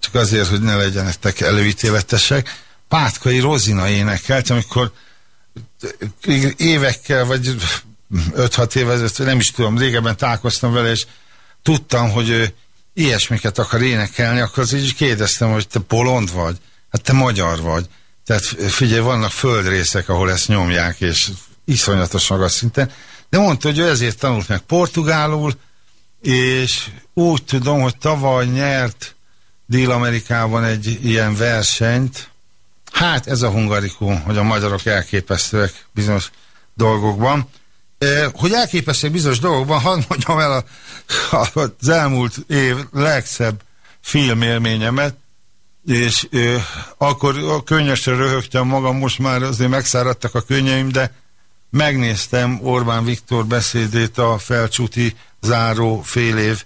csak azért, hogy ne legyenek előítéletesek. Pátkai Rozina énekelt, amikor évekkel, vagy 5-6 éve, nem is tudom, régebben találkoztam vele, és tudtam, hogy ő ilyesmiket akar énekelni, akkor az így kérdeztem, hogy te bolond vagy? Hát te magyar vagy. Tehát figyelj, vannak földrészek, ahol ezt nyomják, és iszonyatos magas szinten. De mondta, hogy ő ezért tanult meg portugálul, és úgy tudom, hogy tavaly nyert Dél-Amerikában egy ilyen versenyt. Hát ez a hungarikum, hogy a magyarok elképesztőek bizonyos dolgokban. Hogy elképesztőek bizonyos dolgokban, hadd mondjam el a, az elmúlt év legszebb filmélményemet, és ö, akkor könnyesre röhögtem magam, most már azért megszáradtak a könnyeim, de megnéztem Orbán Viktor beszédét a felcsúti záró fél év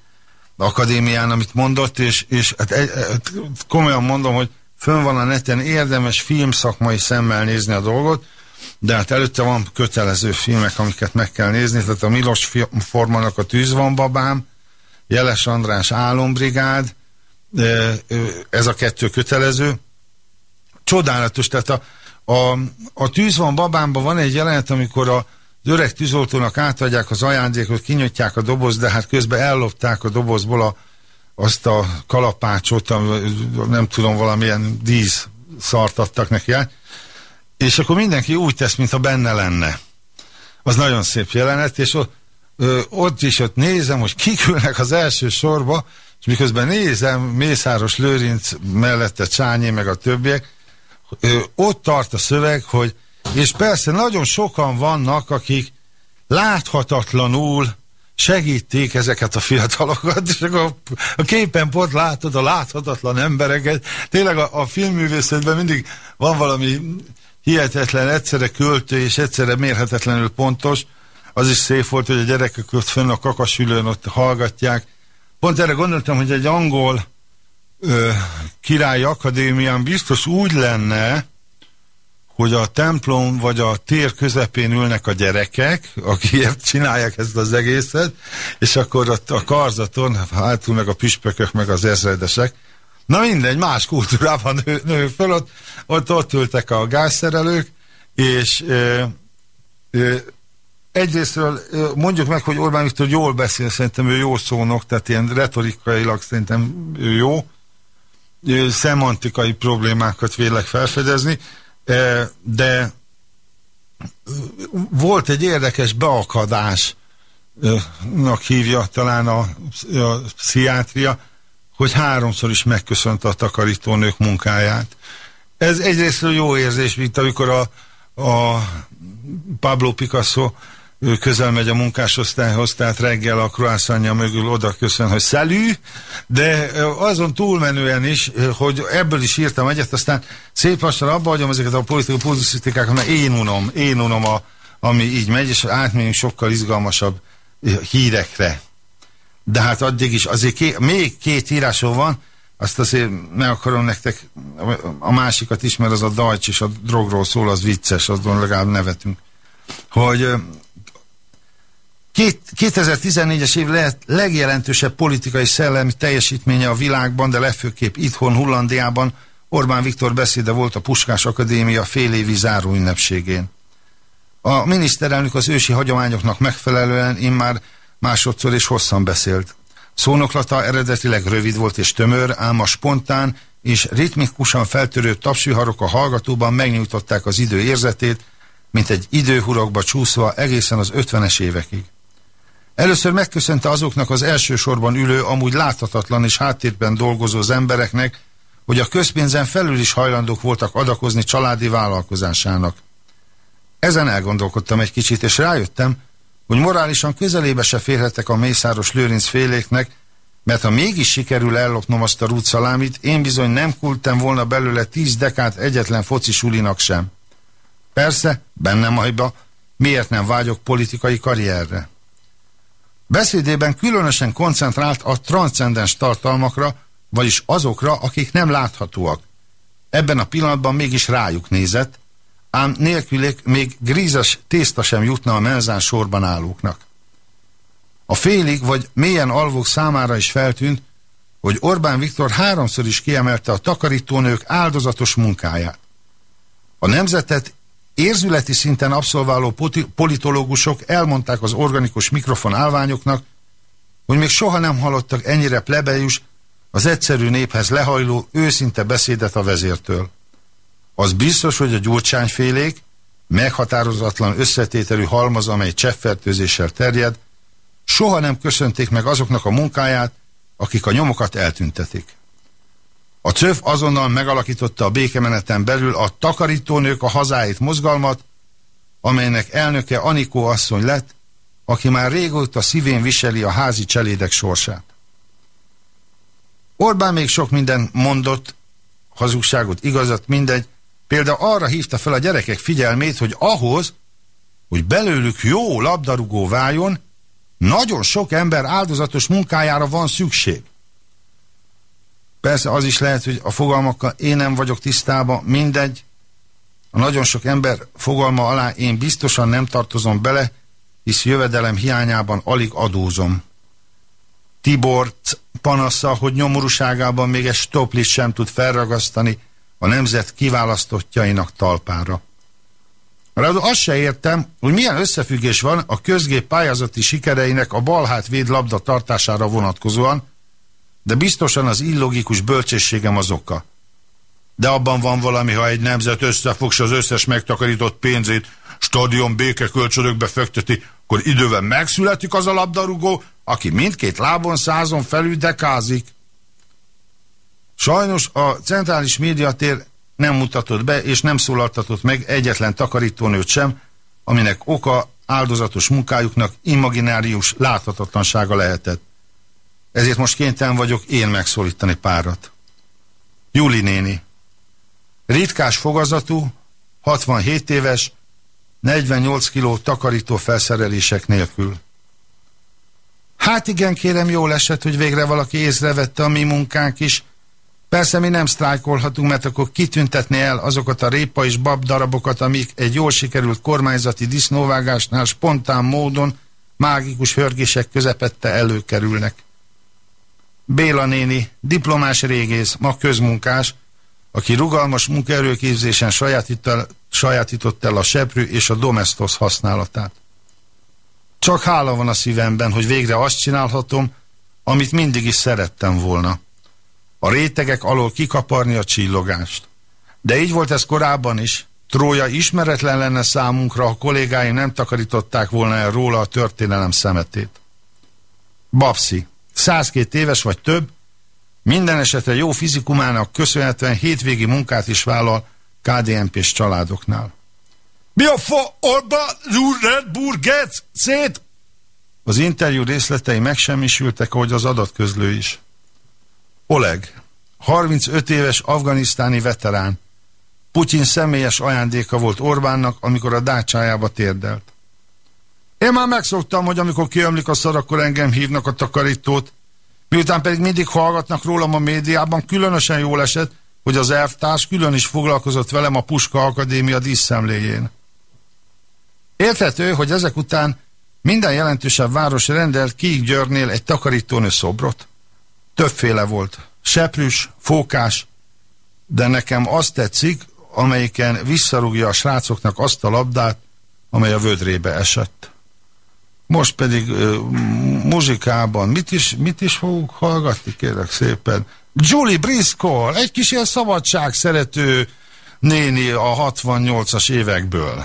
akadémián, amit mondott, és, és hát, hát, komolyan mondom, hogy fönn van a neten, érdemes filmszakmai szemmel nézni a dolgot, de hát előtte van kötelező filmek, amiket meg kell nézni, tehát a Milos Formanak a Tűz van babám, Jeles András Álombrigád, ez a kettő kötelező. Csodálatos, tehát a, a, a Tűz van babámban van egy jelenet, amikor a az öreg tűzoltónak átadják az ajándékot, kinyitják a doboz, de hát közben ellopták a dobozból a, azt a kalapácsot, nem tudom, valamilyen dísz szart adtak neki át, és akkor mindenki úgy tesz, mintha benne lenne. Az nagyon szép jelenet, és ott, ö, ott is ott nézem, hogy kikülnek az első sorba, és miközben nézem, Mészáros Lőrinc mellette Csányé, meg a többiek, ott tart a szöveg, hogy és persze nagyon sokan vannak, akik láthatatlanul segíték ezeket a fiatalokat, és akkor a képen pont látod a láthatatlan embereket. Tényleg a, a filmművészetben mindig van valami hihetetlen, egyszerre költő és egyszerre mérhetetlenül pontos. Az is szép volt, hogy a gyerekek ott fönn a kakasülőn ott hallgatják. Pont erre gondoltam, hogy egy angol ö, királyi akadémián biztos úgy lenne, hogy a templom vagy a tér közepén ülnek a gyerekek, akik csinálják ezt az egészet, és akkor ott a karzaton, hátul meg a püspökök, meg az ezredesek, na mindegy, más kultúrában nő, nő föl, ott, ott, ott ültek a gázszerelők, és e, e, egyrésztről mondjuk meg, hogy Orbán Viktor jól beszél, szerintem ő jó szónok, tehát ilyen retorikailag szerintem ő jó, szemantikai problémákat vélek felfedezni, de volt egy érdekes beakadásnak hívja talán a, a pszichiátria, hogy háromszor is megköszönte a takarítónők munkáját. Ez egyrésztről jó érzés, mint amikor a, a Pablo Picasso közel megy a munkásosztályhoz, tehát reggel a croissantja mögül oda köszön, hogy szelű, de azon túlmenően is, hogy ebből is írtam egyet, aztán szép lassan abba hagyom ezeket a politikai publicisztikákat, mert én unom, én unom, a, ami így megy, és átmegyünk sokkal izgalmasabb hírekre. De hát addig is, azért ké, még két írásom van, azt azért meg akarom nektek, a másikat is, mert az a Dajcs és a drogról szól, az vicces, azon legalább nevetünk. Hogy 2014-es év lehet legjelentősebb politikai szellemi teljesítménye a világban, de legfőképp itthon, Hollandiában Orbán Viktor beszéde volt a Puskás Akadémia félévi záró ünnepségén. A miniszterelnök az ősi hagyományoknak megfelelően immár másodszor és hosszan beszélt. Szónoklata eredetileg rövid volt és tömör, ám a spontán és ritmikusan feltörő tapsviharok a hallgatóban megnyújtották az idő érzetét, mint egy időhurokba csúszva egészen az ötvenes évekig. Először megköszönte azoknak az elsősorban ülő, amúgy láthatatlan és háttérben dolgozó az embereknek, hogy a közpénzen felül is hajlandók voltak adakozni családi vállalkozásának. Ezen elgondolkodtam egy kicsit, és rájöttem, hogy morálisan közelébe se férhetek a mészáros lőrinc féléknek, mert ha mégis sikerül ellopnom azt a rútszalámit, én bizony nem kultem volna belőle tíz dekát egyetlen foci sulinak sem. Persze, bennem hajba, miért nem vágyok politikai karrierre. Beszédében különösen koncentrált a transzcendens tartalmakra, vagyis azokra, akik nem láthatóak. Ebben a pillanatban mégis rájuk nézett, ám nélkülük még grízes tészta sem jutna a menzán sorban állóknak. A félig vagy mélyen alvók számára is feltűnt, hogy Orbán Viktor háromszor is kiemelte a takarítónők áldozatos munkáját. A nemzetet érzületi szinten abszolváló politológusok elmondták az organikus mikrofon állványoknak, hogy még soha nem hallottak ennyire plebejus, az egyszerű néphez lehajló, őszinte beszédet a vezértől. Az biztos, hogy a gyurcsányfélék, meghatározatlan összetételű halmaz, amely cseppfertőzéssel terjed, soha nem köszönték meg azoknak a munkáját, akik a nyomokat eltüntetik. A CÖF azonnal megalakította a békemeneten belül a takarítónők a hazáit mozgalmat, amelynek elnöke Anikó asszony lett, aki már régóta szívén viseli a házi cselédek sorsát. Orbán még sok minden mondott, hazugságot, igazat, mindegy, például arra hívta fel a gyerekek figyelmét, hogy ahhoz, hogy belőlük jó labdarúgó váljon, nagyon sok ember áldozatos munkájára van szükség. Persze az is lehet, hogy a fogalmakkal én nem vagyok tisztában, mindegy. A nagyon sok ember fogalma alá én biztosan nem tartozom bele, hisz jövedelem hiányában alig adózom. Tibor panasza, hogy nyomorúságában még egy stoplis sem tud felragasztani a nemzet kiválasztottjainak talpára. Ráadásul azt se értem, hogy milyen összefüggés van a közgép pályázati sikereinek a balhát véd labda tartására vonatkozóan, de biztosan az illogikus bölcsességem az oka. De abban van valami, ha egy nemzet összefogsa az összes megtakarított pénzét, stadion békekölcsönökbe fekteti, akkor idővel megszületik az a labdarúgó, aki mindkét lábon százon felül dekázik. Sajnos a centrális médiatér nem mutatott be és nem szólaltatott meg egyetlen takarítónőt sem, aminek oka áldozatos munkájuknak imaginárius láthatatlansága lehetett. Ezért most kénytelen vagyok én megszólítani párat. Juli néni. Ritkás fogazatú, 67 éves, 48 kiló takarító felszerelések nélkül. Hát igen, kérem, jól esett, hogy végre valaki észrevette a mi munkánk is, Persze mi nem sztrájkolhatunk, mert akkor kitüntetné el azokat a répa és bab darabokat, amik egy jól sikerült kormányzati disznóvágásnál spontán módon mágikus hörgések közepette előkerülnek. Béla néni, diplomás régész, ma közmunkás, aki rugalmas munkaerőképzésen sajátított el a seprű és a domestos használatát. Csak hála van a szívemben, hogy végre azt csinálhatom, amit mindig is szerettem volna a rétegek alól kikaparni a csillogást. De így volt ez korábban is. Trója ismeretlen lenne számunkra, ha kollégáim nem takarították volna el róla a történelem szemetét. Babsi, 102 éves vagy több, minden esetre jó fizikumának köszönhetően hétvégi munkát is vállal KDNP-s családoknál. Mi a fa, Orba, Red Burget, szét? Az interjú részletei megsemmisültek, ahogy az adatközlő is. Oleg, 35 éves afganisztáni veterán. Putyin személyes ajándéka volt Orbánnak, amikor a dácsájába térdelt. Én már megszoktam, hogy amikor kiömlik a szar, akkor engem hívnak a takarítót, miután pedig mindig hallgatnak rólam a médiában, különösen jól esett, hogy az elvtárs külön is foglalkozott velem a Puska Akadémia díszszemléjén. Érthető, hogy ezek után minden jelentősebb város rendelt Kiig Györnél egy takarítónő szobrot. Többféle volt. Seprűs, fókás, de nekem azt tetszik, amelyiken visszarúgja a srácoknak azt a labdát, amely a vödrébe esett. Most pedig uh, muzsikában mit is, mit is fogunk hallgatni, kérlek szépen? Julie Briscoe, egy kis ilyen szabadság szerető néni a 68-as évekből.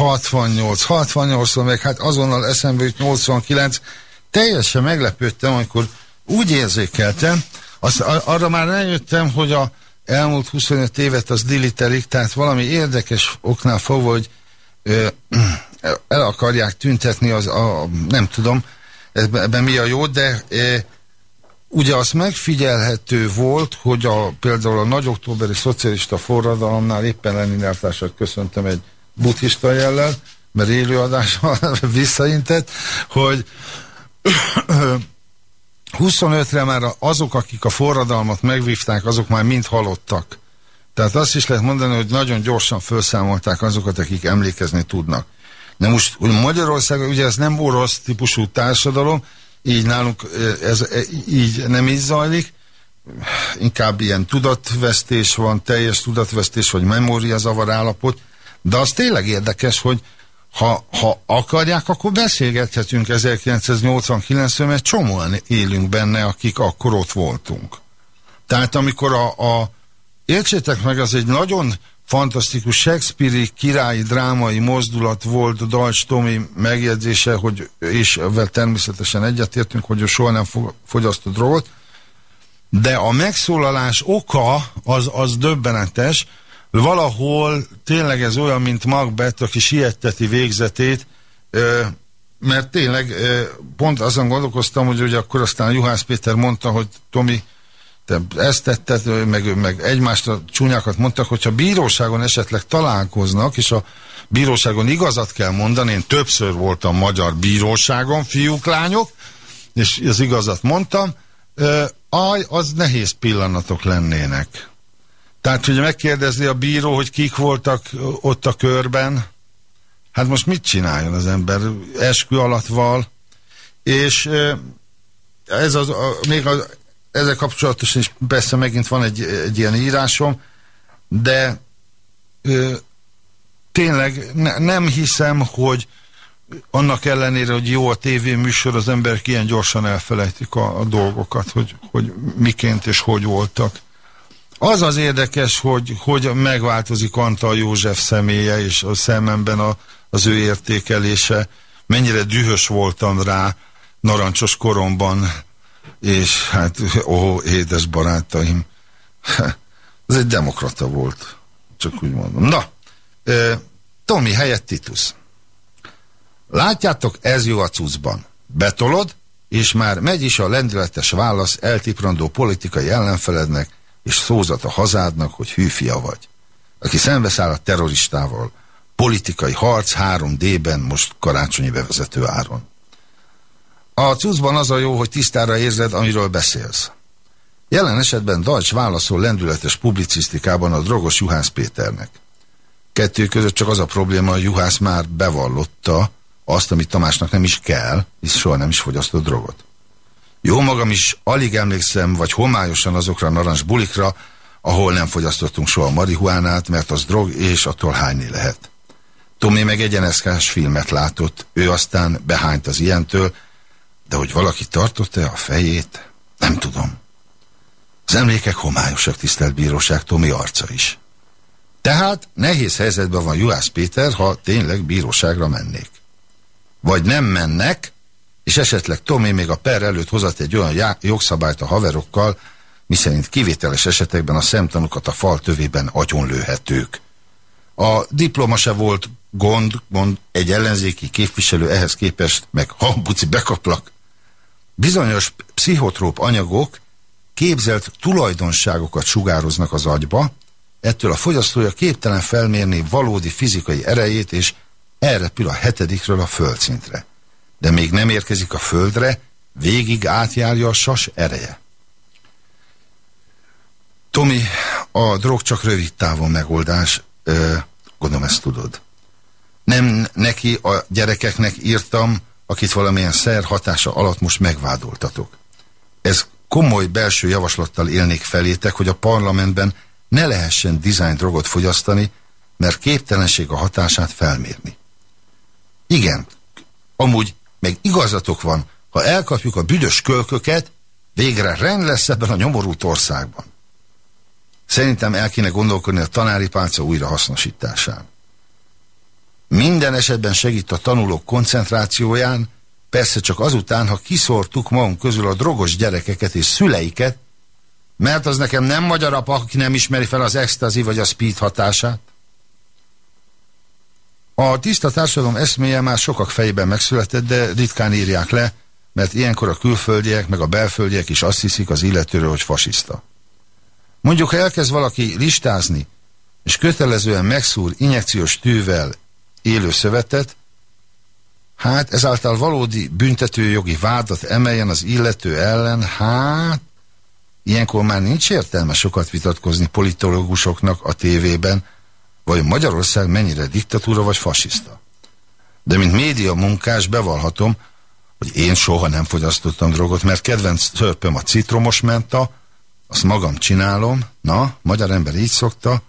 68, 68 meg hát azonnal eszembe jut 89, teljesen meglepődtem, amikor úgy érzékeltem, azt, arra már rájöttem, hogy a elmúlt 25 évet az dilitelik, tehát valami érdekes oknál fogva, hogy ö, el akarják tüntetni az, a, nem tudom, ebben, mi a jó, de ö, ugye az megfigyelhető volt, hogy a, például a nagy októberi szocialista forradalomnál éppen Lenin köszöntem egy buddhista jellel, mert élőadással visszaintett, hogy 25-re már azok, akik a forradalmat megvívták, azok már mind halottak. Tehát azt is lehet mondani, hogy nagyon gyorsan felszámolták azokat, akik emlékezni tudnak. De most Magyarországon, ugye ez nem orosz típusú társadalom, így nálunk ez így nem így zajlik, inkább ilyen tudatvesztés van, teljes tudatvesztés, vagy memóriazavar állapot, de az tényleg érdekes, hogy ha, ha akarják, akkor beszélgethetünk 1989-ről, mert csomóan élünk benne, akik akkor ott voltunk. Tehát amikor a, a értsétek meg, az egy nagyon fantasztikus Shakespeare-i királyi drámai mozdulat volt Dajcs Tomi megjegyzése, hogy, és ezzel természetesen egyetértünk, hogy ő soha nem fogyasztott drogot, de a megszólalás oka az, az döbbenetes, valahol tényleg ez olyan, mint Macbeth, aki sietteti végzetét, mert tényleg pont azon gondolkoztam, hogy ugye akkor aztán Juhász Péter mondta, hogy Tomi, te ezt tetted, meg, meg egymást csúnyákat mondtak, hogyha bíróságon esetleg találkoznak, és a bíróságon igazat kell mondani, én többször voltam magyar bíróságon, fiúk, lányok, és az igazat mondtam, az nehéz pillanatok lennének. Tehát, hogy megkérdezi a bíró, hogy kik voltak ott a körben, hát most mit csináljon az ember? Eskü alatt val, és ez az, a, még az, ezzel kapcsolatosan is persze megint van egy, egy ilyen írásom, de ö, tényleg ne, nem hiszem, hogy annak ellenére, hogy jó a tévéműsor, az emberek ilyen gyorsan elfelejtik a, a dolgokat, hogy, hogy miként és hogy voltak. Az az érdekes, hogy, hogy megváltozik Antal József személye, és a szememben a, az ő értékelése. Mennyire dühös voltam rá narancsos koromban, és hát, ó, édes barátaim, ez egy demokrata volt, csak úgy mondom. Na, Tomi helyett Titus. Látjátok, ez jó a cuccban. Betolod, és már megy is a lendületes válasz eltiprandó politikai ellenfelednek, és szózat a hazádnak, hogy hűfia vagy. Aki szembeszáll a terroristával, politikai harc 3D-ben most karácsonyi bevezető áron. A cuccban az a jó, hogy tisztára érzed, amiről beszélsz. Jelen esetben Dajcs válaszol lendületes publicisztikában a drogos Juhász Péternek. Kettő között csak az a probléma, hogy Juhász már bevallotta azt, amit Tamásnak nem is kell, hisz soha nem is fogyasztott drogot. Jó magam is alig emlékszem, vagy homályosan azokra a narancs bulikra, ahol nem fogyasztottunk soha marihuánát, mert az drog, és attól hányni lehet. Tomi meg egy NSZK-s filmet látott, ő aztán behányt az ilyentől, de hogy valaki tartotta-e a fejét, nem tudom. Az emlékek homályosak, tisztelt bíróság, Tomi arca is. Tehát nehéz helyzetben van Juhász Péter, ha tényleg bíróságra mennék. Vagy nem mennek, és esetleg Tomi még a per előtt hozott egy olyan jogszabályt a haverokkal, miszerint kivételes esetekben a szemtanúkat a fal tövében agyonlőhetők. A diploma se volt gond, mond egy ellenzéki képviselő ehhez képest, meg hambuci bekaplak. Bizonyos pszichotróp anyagok képzelt tulajdonságokat sugároznak az agyba, ettől a fogyasztója képtelen felmérni valódi fizikai erejét, és elrepül a hetedikről a földszintre de még nem érkezik a földre, végig átjárja a sas ereje. Tomi, a drog csak rövid távon megoldás, ö, gondolom ezt tudod. Nem neki a gyerekeknek írtam, akit valamilyen szer hatása alatt most megvádoltatok. Ez komoly belső javaslattal élnék felétek, hogy a parlamentben ne lehessen design drogot fogyasztani, mert képtelenség a hatását felmérni. Igen, amúgy meg igazatok van, ha elkapjuk a büdös kölköket, végre rend lesz ebben a nyomorult országban. Szerintem el kéne gondolkodni a tanári pálca újrahasznosításán. Minden esetben segít a tanulók koncentrációján, persze csak azután, ha kiszortuk magunk közül a drogos gyerekeket és szüleiket, mert az nekem nem magyar apa, aki nem ismeri fel az extazi vagy a speed hatását. A tiszta társadalom eszméje már sokak fejében megszületett, de ritkán írják le, mert ilyenkor a külföldiek meg a belföldiek is azt hiszik az illetőről, hogy fasiszta. Mondjuk, ha elkezd valaki listázni, és kötelezően megszúr injekciós tűvel élő szövetet, hát ezáltal valódi büntetőjogi vádat emeljen az illető ellen, hát ilyenkor már nincs értelme sokat vitatkozni politológusoknak a tévében, vagy Magyarország mennyire diktatúra vagy fasiszta. De mint média munkás bevallhatom, hogy én soha nem fogyasztottam drogot, mert kedvenc törpöm a citromos menta, azt magam csinálom, na, magyar ember így szokta,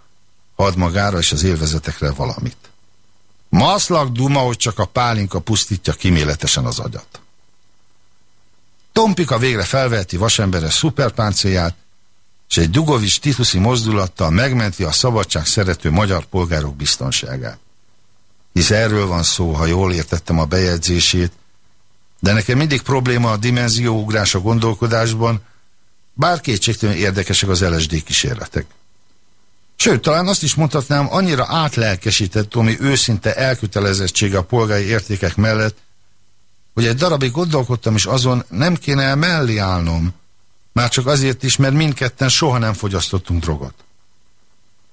ad magára és az élvezetekre valamit. Maszlak duma, hogy csak a pálinka pusztítja kiméletesen az agyat. Tompika végre felveheti vasemberes szuperpáncéját, és egy Dugovics tituszi mozdulattal megmenti a szabadság szerető magyar polgárok biztonságát. Hisz erről van szó, ha jól értettem a bejegyzését, de nekem mindig probléma a dimenzióugrás a gondolkodásban, bár kétségtelenül érdekesek az LSD kísérletek. Sőt, talán azt is mondhatnám, annyira átlelkesített Tomi őszinte elkötelezettsége a polgári értékek mellett, hogy egy darabig gondolkodtam is azon, nem kéne el mellé állnom, már csak azért is, mert mindketten soha nem fogyasztottunk drogot.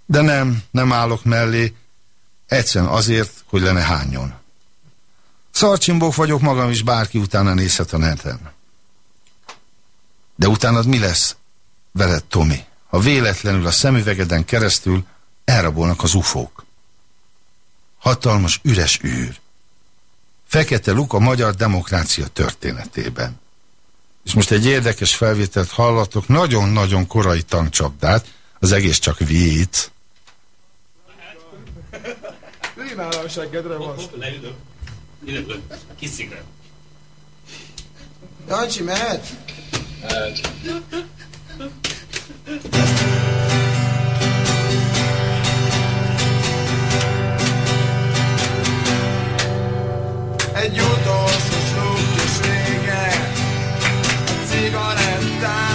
De nem, nem állok mellé, egyszerűen azért, hogy lenne hányon. Szarcsimbók vagyok magam is, bárki utána nézhet a neten. De utánad mi lesz veled, Tomi, ha véletlenül a szemüvegeden keresztül elrabolnak az ufók? Hatalmas üres űr. Fekete luk a magyar demokrácia történetében. És most egy érdekes felvételt hallatok, nagyon-nagyon korai tankcsapdát, az egész csak vicc.
Rímál a seggedre van.
Leülök. Ülök. Kis szigret.
Jancsi, mehet?
Hát.
Egy utolsó A cigarettám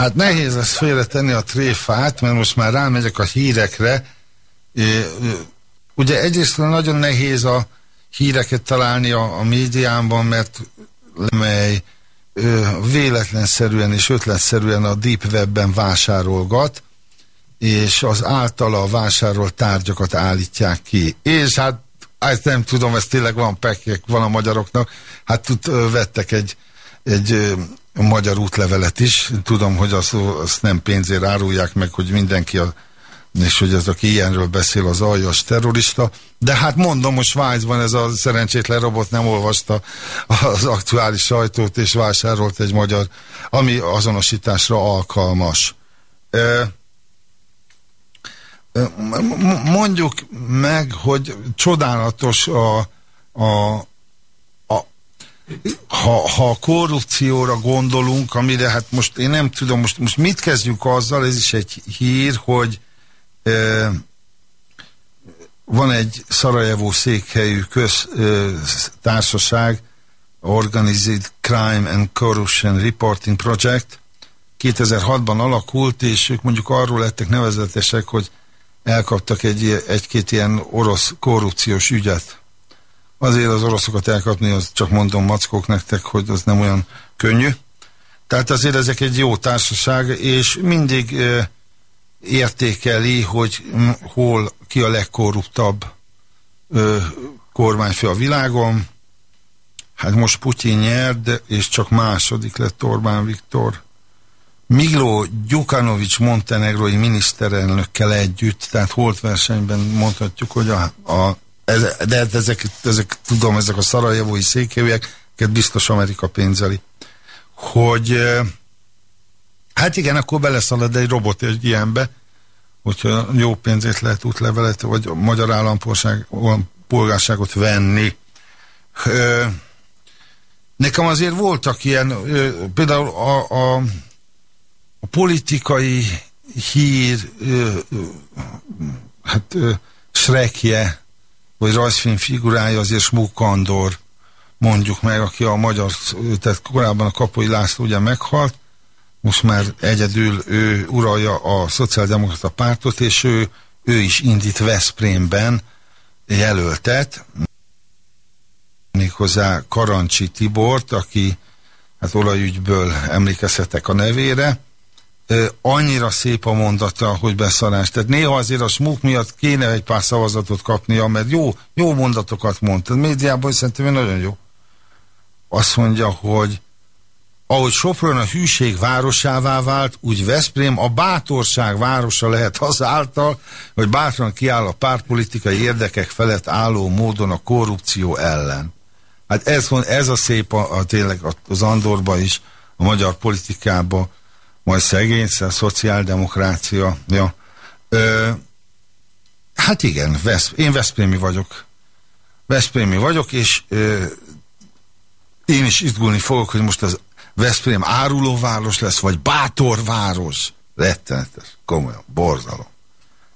Hát nehéz lesz félretenni a tréfát, mert most már rámegyek a hírekre. Ugye egyrészt nagyon nehéz a híreket találni a, a médiában, mert mely véletlenszerűen és ötletszerűen a Deep Webben vásárolgat, és az általa vásárolt tárgyakat állítják ki. És hát ezt nem tudom, ez tényleg van pekek, van a magyaroknak. Hát vettek egy, egy magyar útlevelet is. Tudom, hogy azt, azt nem pénzért árulják meg, hogy mindenki a és hogy ez, aki ilyenről beszél, az aljas terrorista. De hát mondom, most Svájcban ez a szerencsétlen robot nem olvasta az aktuális sajtót, és vásárolt egy magyar, ami azonosításra alkalmas. Mondjuk meg, hogy csodálatos a, a ha, ha a korrupcióra gondolunk, amire hát most én nem tudom, most, most mit kezdjük azzal, ez is egy hír, hogy van egy Szarajevó székhelyű köztársaság, Organized Crime and Corruption Reporting Project, 2006-ban alakult, és ők mondjuk arról lettek nevezetesek, hogy elkaptak egy, egy-két ilyen orosz korrupciós ügyet. Azért az oroszokat elkapni, az csak mondom mackók nektek, hogy az nem olyan könnyű. Tehát azért ezek egy jó társaság, és mindig értékeli, hogy hol ki a legkorruptabb ö, kormányfő a világon. Hát most Putyin nyert, és csak második lett Orbán Viktor. Miglo Gyukanovics montenegrói miniszterelnökkel együtt, tehát holt versenyben mondhatjuk, hogy a, a ez, de hát ezek, ezek, tudom, ezek a szarajevói székelyek, biztos Amerika pénzeli, hogy Hát igen, akkor beleszalad egy robot egy ilyenbe, hogyha jó pénzét lehet útlevelet, vagy a magyar állampolgárságot venni. Nekem azért voltak ilyen, például a, a, a politikai hír, hát ö, Shrekje, vagy rajzfilm figurája azért Smuk Andor, mondjuk meg, aki a magyar, tehát korábban a Kapai László ugye meghalt, most már egyedül ő uralja a szociáldemokrata pártot, és ő, ő is indít Veszprémben jelöltet, méghozzá Karancsi Tibort, aki hát olajügyből emlékezhetek a nevére, annyira szép a mondata, hogy beszarás. Tehát néha azért a smuk miatt kéne egy pár szavazatot kapnia, mert jó, jó mondatokat mond. A médiában szerintem nagyon jó. Azt mondja, hogy ahogy Sopron a hűség városává vált, úgy Veszprém a bátorság városa lehet azáltal, hogy bátran kiáll a pártpolitikai érdekek felett álló módon a korrupció ellen. Hát ez, ez a szép a, a tényleg az Andorba is, a magyar politikába, majd szegényszer, a szociáldemokrácia. Ja. Ö, hát igen, Vesz, én Veszprémi vagyok. Veszprémi vagyok, és ö, én is izgulni fogok, hogy most az Veszprém árulóváros lesz, vagy bátorváros. Rettenetes, komolyan, borzalom.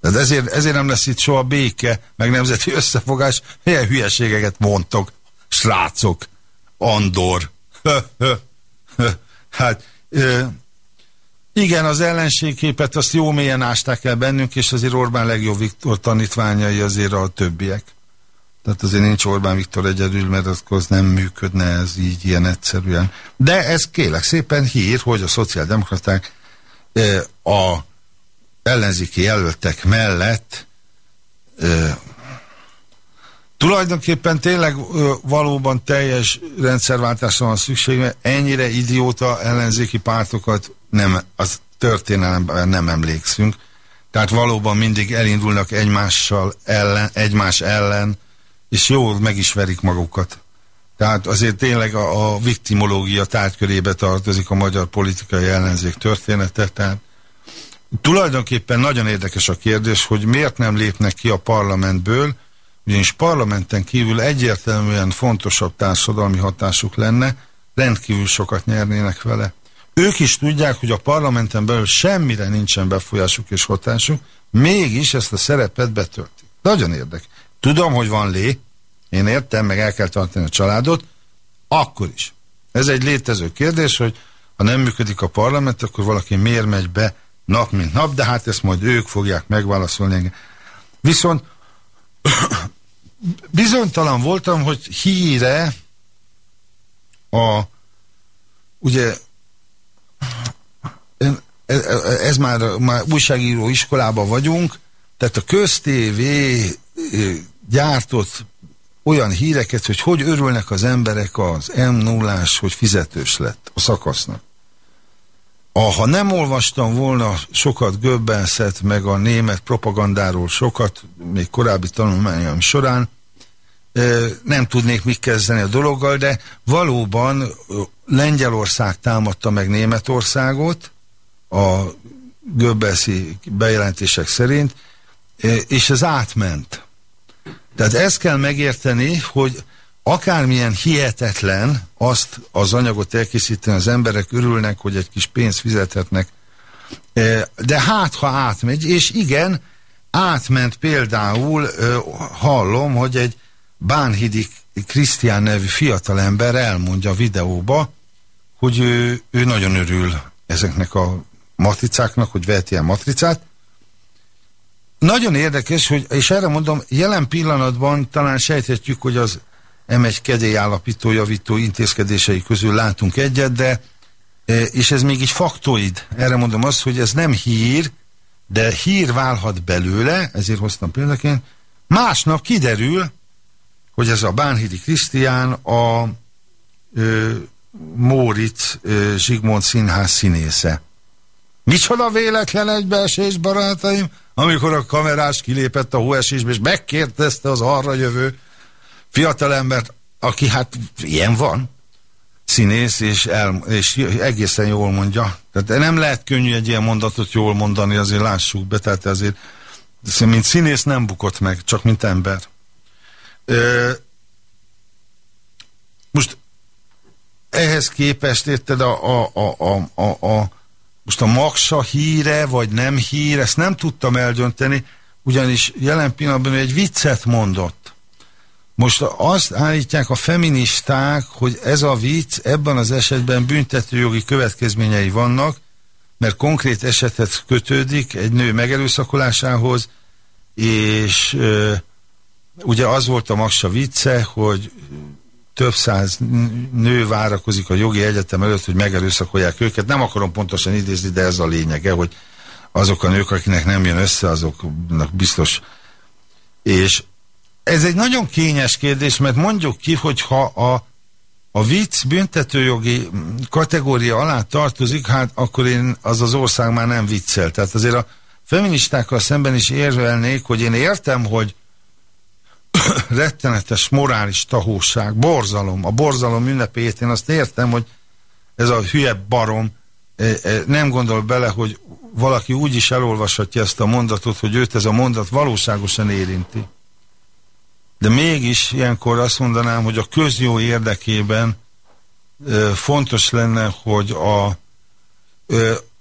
De ezért, ezért nem lesz itt soha béke, meg nemzeti összefogás. Milyen hülyeségeket mondtok, srácok, Andor. hát, igen, az ellenségképet azt jó mélyen ásták el bennünk, és azért Orbán legjobb Viktor tanítványai azért a többiek. Tehát azért nincs Orbán Viktor egyedül, mert az, nem működne ez így ilyen egyszerűen. De ez kélek szépen hír, hogy a szociáldemokraták a ellenzéki jelöltek mellett tulajdonképpen tényleg valóban teljes rendszerváltásra van szükség, mert ennyire idióta ellenzéki pártokat nem, az történelemben nem emlékszünk. Tehát valóban mindig elindulnak egymással ellen, egymás ellen, és jól meg is verik magukat. Tehát azért tényleg a, a viktimológia tárgykörébe tartozik a magyar politikai ellenzék története, tehát tulajdonképpen nagyon érdekes a kérdés, hogy miért nem lépnek ki a parlamentből, ugyanis parlamenten kívül egyértelműen fontosabb társadalmi hatásuk lenne, rendkívül sokat nyernének vele. Ők is tudják, hogy a parlamenten belül semmire nincsen befolyásuk és hatásuk, mégis ezt a szerepet betöltik. Nagyon érdekes. Tudom, hogy van lé, én értem, meg el kell tartani a családot, akkor is. Ez egy létező kérdés, hogy ha nem működik a parlament, akkor valaki miért megy be nap mint nap, de hát ezt majd ők fogják megválaszolni engem. Viszont bizonytalan voltam, hogy híre a ugye ez már, már újságíró iskolában vagyunk, tehát a köztévé gyártott olyan híreket, hogy hogy örülnek az emberek az m 0 hogy fizetős lett a szakasznak. Ha nem olvastam volna sokat Göbbelszet, meg a német propagandáról sokat, még korábbi tanulmányom során, nem tudnék mit kezdeni a dologgal, de valóban Lengyelország támadta meg Németországot a Göbbelszi bejelentések szerint, és ez átment. Tehát ezt kell megérteni, hogy akármilyen hihetetlen azt az anyagot elkészíteni, az emberek örülnek, hogy egy kis pénzt fizethetnek, de hát, ha átmegy, és igen, átment például, hallom, hogy egy Bánhidi Krisztián nevű fiatalember elmondja a videóba, hogy ő, ő nagyon örül ezeknek a matricáknak, hogy vehet ilyen matricát. Nagyon érdekes, hogy, és erre mondom, jelen pillanatban talán sejthetjük, hogy az M1 kedélyállapító javító intézkedései közül látunk egyet, de e, és ez még egy faktoid. Erre mondom azt, hogy ez nem hír, de hír válhat belőle, ezért hoztam példaként. Másnap kiderül, hogy ez a Bánhidi Krisztián a ö, Móricz ö, Zsigmond színház színésze. Micsoda véletlen egybeesés, barátaim, amikor a kamerás kilépett a hóesésbe, és megkérdezte az arra jövő fiatalembert, aki hát ilyen van, színész, és, el, és egészen jól mondja. Tehát nem lehet könnyű egy ilyen mondatot jól mondani, azért lássuk be, tehát azért mint színész nem bukott meg, csak mint ember. Most ehhez képest érted a, a, a, a, a, a most a maksa híre, vagy nem hír, ezt nem tudtam eldönteni, ugyanis jelen pillanatban egy viccet mondott. Most azt állítják a feministák, hogy ez a vicc ebben az esetben büntetőjogi következményei vannak, mert konkrét esetet kötődik egy nő megerőszakolásához, és ugye az volt a Maksa vicce, hogy több száz nő várakozik a jogi egyetem előtt, hogy megerőszakolják őket. Nem akarom pontosan idézni, de ez a lényege, hogy azok a nők, akinek nem jön össze, azoknak biztos. És ez egy nagyon kényes kérdés, mert mondjuk ki, hogy ha a, a vicc büntetőjogi kategória alá tartozik, hát akkor én az az ország már nem viccel. Tehát azért a feministákkal szemben is érvelnék, hogy én értem, hogy rettenetes morális tahóság, borzalom, a borzalom ünnepéjét, én azt értem, hogy ez a hülye barom e, e, nem gondol bele, hogy valaki úgy is elolvashatja ezt a mondatot, hogy őt ez a mondat valóságosan érinti. De mégis ilyenkor azt mondanám, hogy a közjó érdekében e, fontos lenne, hogy a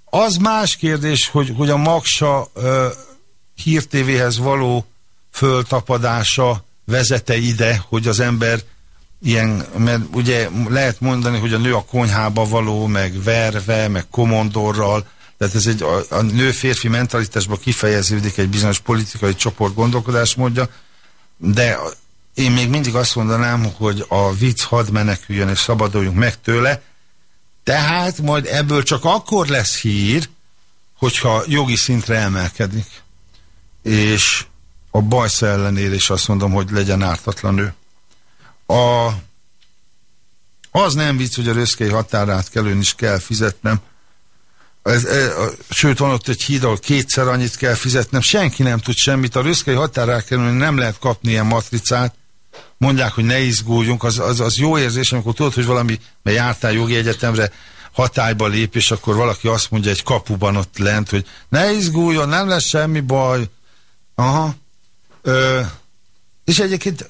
az más kérdés, hogy, hogy a Maksa hírtévéhez való föltapadása vezete ide, hogy az ember ilyen, mert ugye lehet mondani, hogy a nő a konyhába való, meg verve, meg komondorral, tehát ez egy a, a nő-férfi mentalitásban kifejeződik egy bizonyos politikai csoport gondolkodásmódja, de én még mindig azt mondanám, hogy a vicc hadd meneküljön és szabaduljunk meg tőle, tehát majd ebből csak akkor lesz hír, hogyha jogi szintre emelkedik. És a bajsza ellenére is azt mondom, hogy legyen ártatlan ő. A, az nem vicc, hogy a röszkei határát kellőn is kell fizetnem. Ez, e, a, sőt, van ott egy híd, ahol kétszer annyit kell fizetnem. Senki nem tud semmit. A röszkei határát kellőn nem lehet kapni ilyen matricát. Mondják, hogy ne izguljunk. Az, az, az jó érzés, amikor tudod, hogy valami, mert jártál jogi egyetemre, hatályba lép, és akkor valaki azt mondja egy kapuban ott lent, hogy ne izguljon, nem lesz semmi baj. Aha. Ö, és egyébként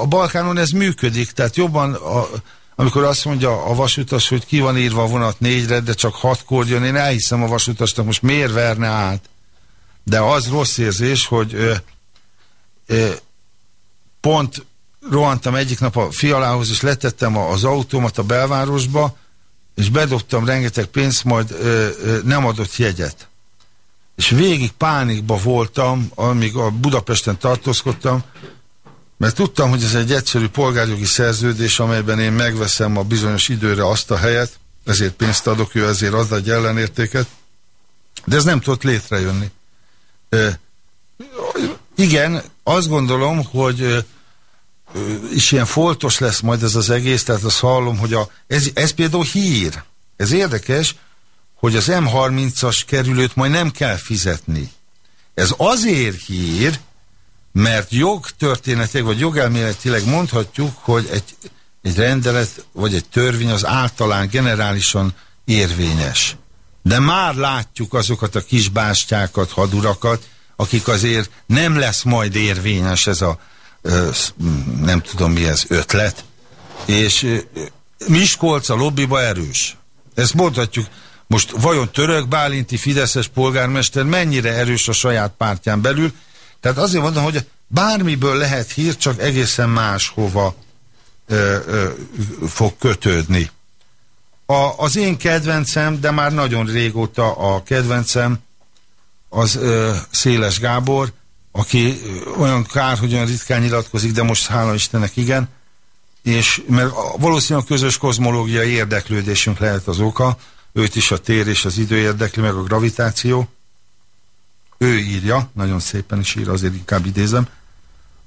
a Balkánon ez működik, tehát jobban, a, amikor azt mondja a vasutas, hogy ki van írva a vonat négyre, de csak hatkor jön, én elhiszem a vasutasnak, most miért verne át? De az rossz érzés, hogy ö, ö, pont rohantam egyik nap a fialához, és letettem az autómat a belvárosba, és bedobtam rengeteg pénzt, majd ö, ö, nem adott jegyet. És végig pánikba voltam, amíg a Budapesten tartózkodtam, mert tudtam, hogy ez egy egyszerű polgárjogi szerződés, amelyben én megveszem a bizonyos időre azt a helyet, ezért pénzt adok, ő ezért ad egy ellenértéket, de ez nem tudott létrejönni. Ö, igen, azt gondolom, hogy ö, is ilyen foltos lesz majd ez az egész, tehát azt hallom, hogy a, ez, ez például hír. Ez érdekes, hogy az M30-as kerülőt majd nem kell fizetni. Ez azért hír, mert jogtörténetileg vagy jogelméletileg mondhatjuk, hogy egy, egy rendelet vagy egy törvény az általán generálisan érvényes. De már látjuk azokat a kisbástyákat, hadurakat, akik azért nem lesz majd érvényes ez a nem tudom mi ez, ötlet. És Miskolc a lobbiba erős. Ezt mondhatjuk, most vajon török Bálinti Fideszes polgármester mennyire erős a saját pártján belül, tehát azért mondom, hogy bármiből lehet hír, csak egészen máshova ö, ö, fog kötődni. A, az én kedvencem, de már nagyon régóta a kedvencem, az ö, Széles Gábor, aki olyan kár, hogy olyan ritkán nyilatkozik, de most hála Istennek igen, és mert valószínűleg a közös kozmológiai érdeklődésünk lehet az oka, őt is a tér és az idő érdekli, meg a gravitáció. Ő írja, nagyon szépen is ír, azért inkább idézem.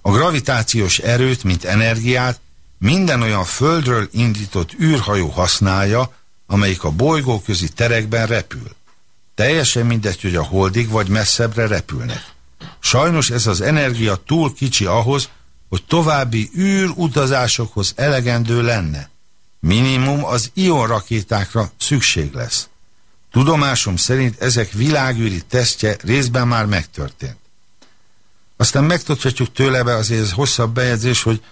A gravitációs erőt, mint energiát minden olyan földről indított űrhajó használja, amelyik a bolygóközi terekben repül. Teljesen mindegy, hogy a holdig vagy messzebbre repülnek. Sajnos ez az energia túl kicsi ahhoz, hogy további űrutazásokhoz elegendő lenne. Minimum az ionrakétákra szükség lesz. Tudomásom szerint ezek világűri tesztje részben már megtörtént. Aztán megtudhatjuk tőle be azért ez hosszabb bejegyzés, hogy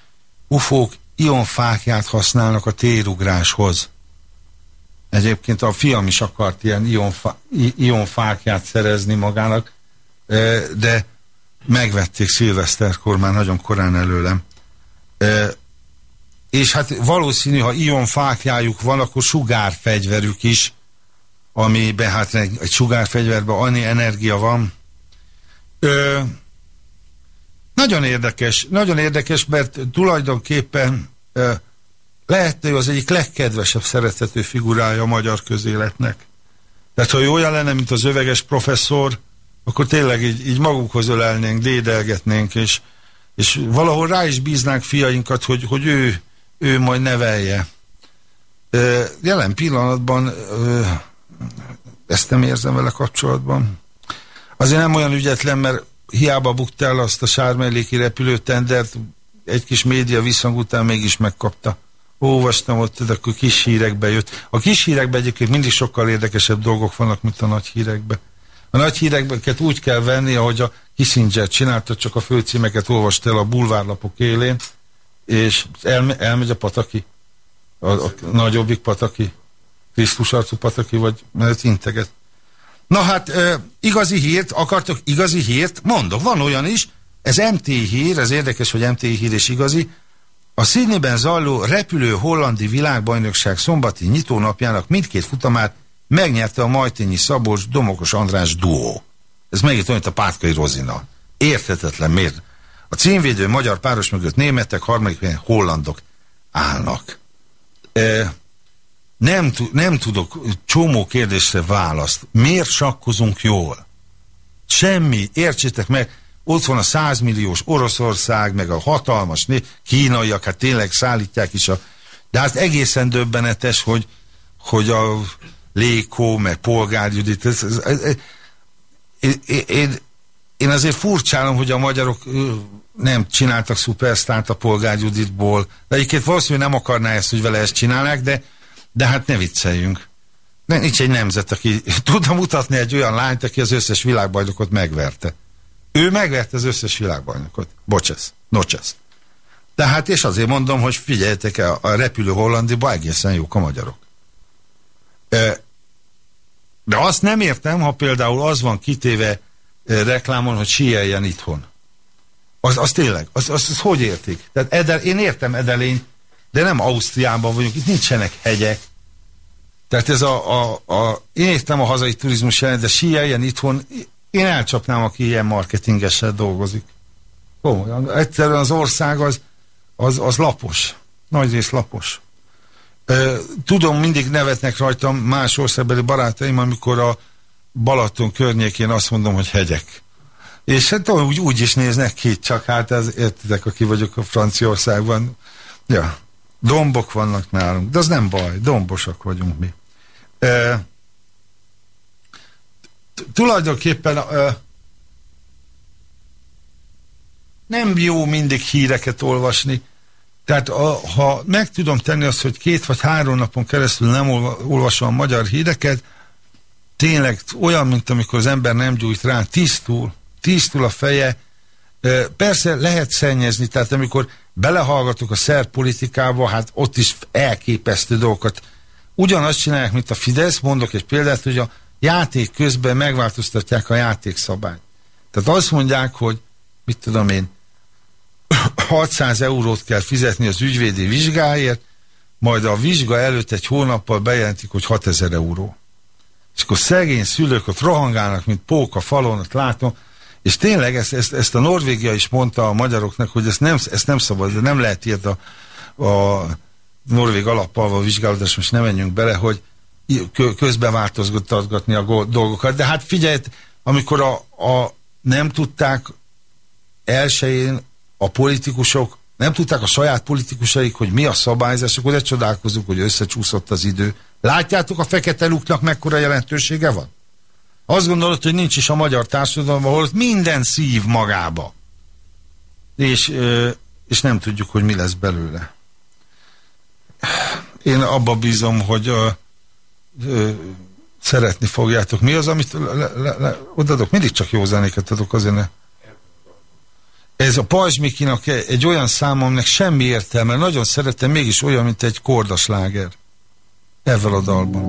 ufók ionfákját használnak a térugráshoz. Egyébként a fiam is akart ilyen ionfá, ionfákját szerezni magának, de megvették szilveszterkor már nagyon korán előlem. És hát valószínű, ha ionfákjájuk van, akkor sugárfegyverük is, amiben hát egy, egy sugárfegyverben annyi energia van. Ö, nagyon érdekes, nagyon érdekes, mert tulajdonképpen ö, lehet, ő az egyik legkedvesebb szeretető figurája a magyar közéletnek. Tehát, ha olyan lenne, mint az öveges professzor, akkor tényleg így, így magukhoz ölelnénk, dédelgetnénk, és, és valahol rá is bíznánk fiainkat, hogy, hogy ő, ő majd nevelje. Jelen pillanatban ezt nem érzem vele kapcsolatban. Azért nem olyan ügyetlen, mert hiába buktál azt a sármelléki repülőtendert, egy kis média visszhang után mégis megkapta. Olvastam ott, de akkor kis hírekbe jött. A kis hírekben egyébként mindig sokkal érdekesebb dolgok vannak, mint a nagy hírekben. A nagy híreket úgy kell venni, ahogy a Kissinger csinálta, csak a főcímeket olvast el a bulvárlapok élén, és elme, elmegy a pataki, a, a nagyobbik pataki, Krisztus arcú pataki, vagy mert integet. Na hát, e, igazi hírt, akartok igazi hírt? Mondok, van olyan is, ez MT hír, ez érdekes, hogy MT hír és igazi. A Sydneyben zajló repülő hollandi világbajnokság szombati nyitónapjának mindkét futamát megnyerte a Majtényi Szabolcs Domokos András duó. Ez megint olyan, mint a Pátkai Rozina. Érthetetlen miért. A címvédő magyar páros mögött németek, harmadik hollandok állnak. E, nem, nem tudok csomó kérdésre választ. Miért sakkozunk jól? Semmi, értsétek meg, ott van a százmilliós Oroszország, meg a hatalmas kínaiak, hát tényleg szállítják is a... De hát egészen döbbenetes, hogy, hogy a Lékó, meg Polgár Judit, ez, ez, ez, én, én, én azért furcsálom, hogy a magyarok nem csináltak szupersztárt a Polgár Juditból, de egyébként valószínűleg nem akarná ezt, hogy vele ezt csinálnák, de, de hát ne vicceljünk. De nincs egy nemzet, aki tudna mutatni egy olyan lányt, aki az összes világbajnokot megverte. Ő megverte az összes világbajnokot. Bocsász, nocsász. Tehát, és azért mondom, hogy figyeljetek el, a repülő hollandiba egészen jók a magyarok. De azt nem értem, ha például az van kitéve reklámon, hogy sieljen itthon. Az, az tényleg, az, az, az hogy értik? Tehát Edel, én értem Edelény, de nem Ausztriában vagyunk, itt nincsenek hegyek. Tehát ez a, a, a én értem a hazai turizmus jelent, de síeljen itthon, én elcsapnám, aki ilyen marketingessel dolgozik. Komolyan. Egyszerűen az ország az, az, az lapos. Nagyrészt lapos. Ö, Tudom, mindig nevetnek rajtam más országbeli barátaim, amikor a Balaton környékén azt mondom, hogy hegyek. És hát úgy, úgy is néznek ki, csak hát ez, értitek, aki vagyok a Franciaországban. Ja, dombok vannak nálunk, de az nem baj, dombosak vagyunk mi. E, tulajdonképpen e, nem jó mindig híreket olvasni, tehát a, ha meg tudom tenni azt, hogy két vagy három napon keresztül nem olvasom a magyar híreket, tényleg olyan, mint amikor az ember nem gyújt rá, tisztul, tisztul a feje. Persze lehet szennyezni, tehát amikor belehallgatok a szerb politikába, hát ott is elképesztő dolgokat. Ugyanazt csinálják, mint a Fidesz, mondok egy példát, hogy a játék közben megváltoztatják a játékszabályt. Tehát azt mondják, hogy mit tudom én, 600 eurót kell fizetni az ügyvédi vizsgáért, majd a vizsga előtt egy hónappal bejelentik, hogy 6000 euró. És akkor szegény szülők ott rohangálnak, mint pók a falon, ott látom, és tényleg ezt, ezt, ezt a Norvégia is mondta a magyaroknak, hogy ezt nem, ezt nem szabad, nem lehet ilyet a, a norvég alappal a vizsgálódás, most nem menjünk bele, hogy közben változgatni a dolgokat. De hát figyelj, amikor a, a nem tudták elsőjén a politikusok, nem tudták a saját politikusaik, hogy mi a szabályzás, akkor csodálkozunk, hogy összecsúszott az idő. Látjátok, a fekete luknak mekkora jelentősége van? Azt gondolod, hogy nincs is a magyar társadalom, ahol minden szív magába. És, és nem tudjuk, hogy mi lesz belőle. Én abba bízom, hogy ö, ö, szeretni fogjátok. Mi az, amit le, le, le, odadok? Mindig csak jó zenéket adok, azért ne. Ez a Pajzsmikinak egy olyan számomnak semmi értelme, nagyon szeretem, mégis olyan, mint egy kordasláger. Ezzel a dalban.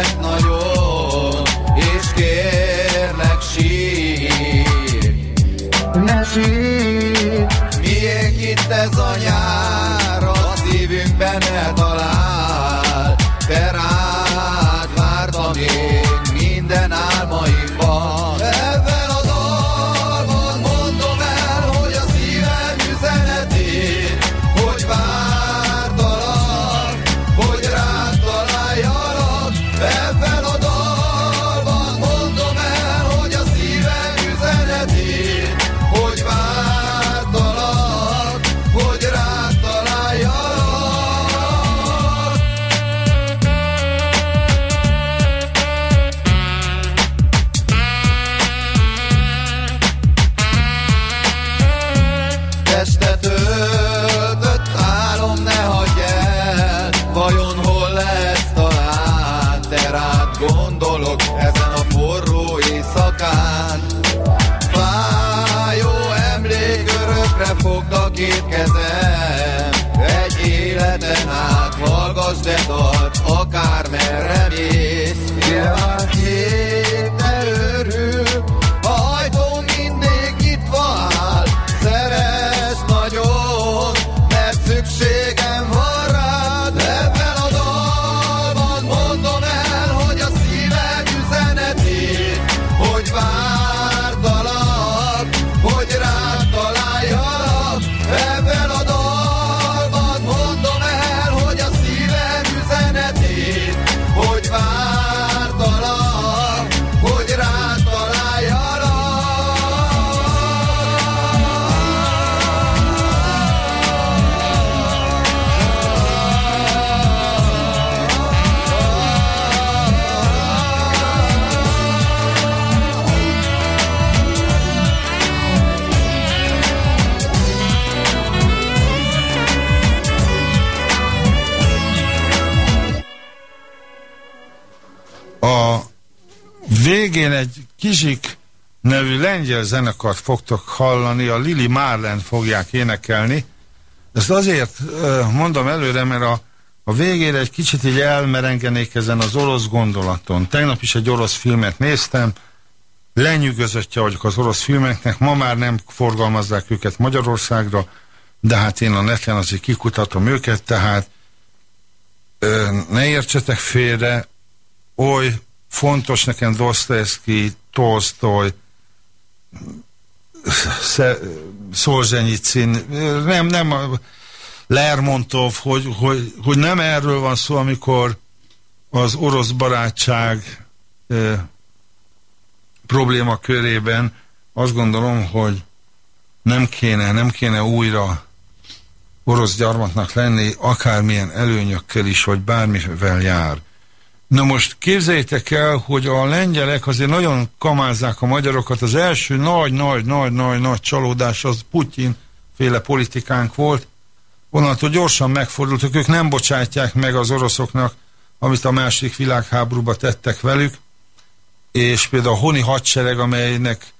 Szeretlek nagyon, és kérlek sír. Ne sír, miénk itt ez a nyár, a szívünkben eltalál,
lengyel zenekart fogtok hallani, a Lili Marlen fogják énekelni. Ezt azért mondom előre, mert a, a végére egy kicsit így elmerengenék ezen az orosz gondolaton. Tegnap is egy orosz filmet néztem, lenyűgözöttje vagyok az orosz filmeknek, ma már nem forgalmazzák őket Magyarországra, de hát én a neten azért kikutatom őket, tehát ö, ne értsetek félre, oly fontos nekem Dostoyevsky, Tolstoy, Szolzsenyicin, nem, nem Lermontov, hogy, hogy, hogy nem erről van szó, amikor az orosz barátság e, probléma körében azt gondolom, hogy nem kéne, nem kéne újra orosz gyarmatnak lenni, akármilyen előnyökkel is, vagy bármivel jár. Na most képzeljétek el, hogy a lengyelek azért nagyon kamázzák a magyarokat. Az első nagy, nagy, nagy, nagy, nagy csalódás az Putyin féle politikánk volt. Onnantól gyorsan megfordultak, ők nem bocsátják meg az oroszoknak, amit a második világháborúba tettek velük, és például a Honi hadsereg, amelynek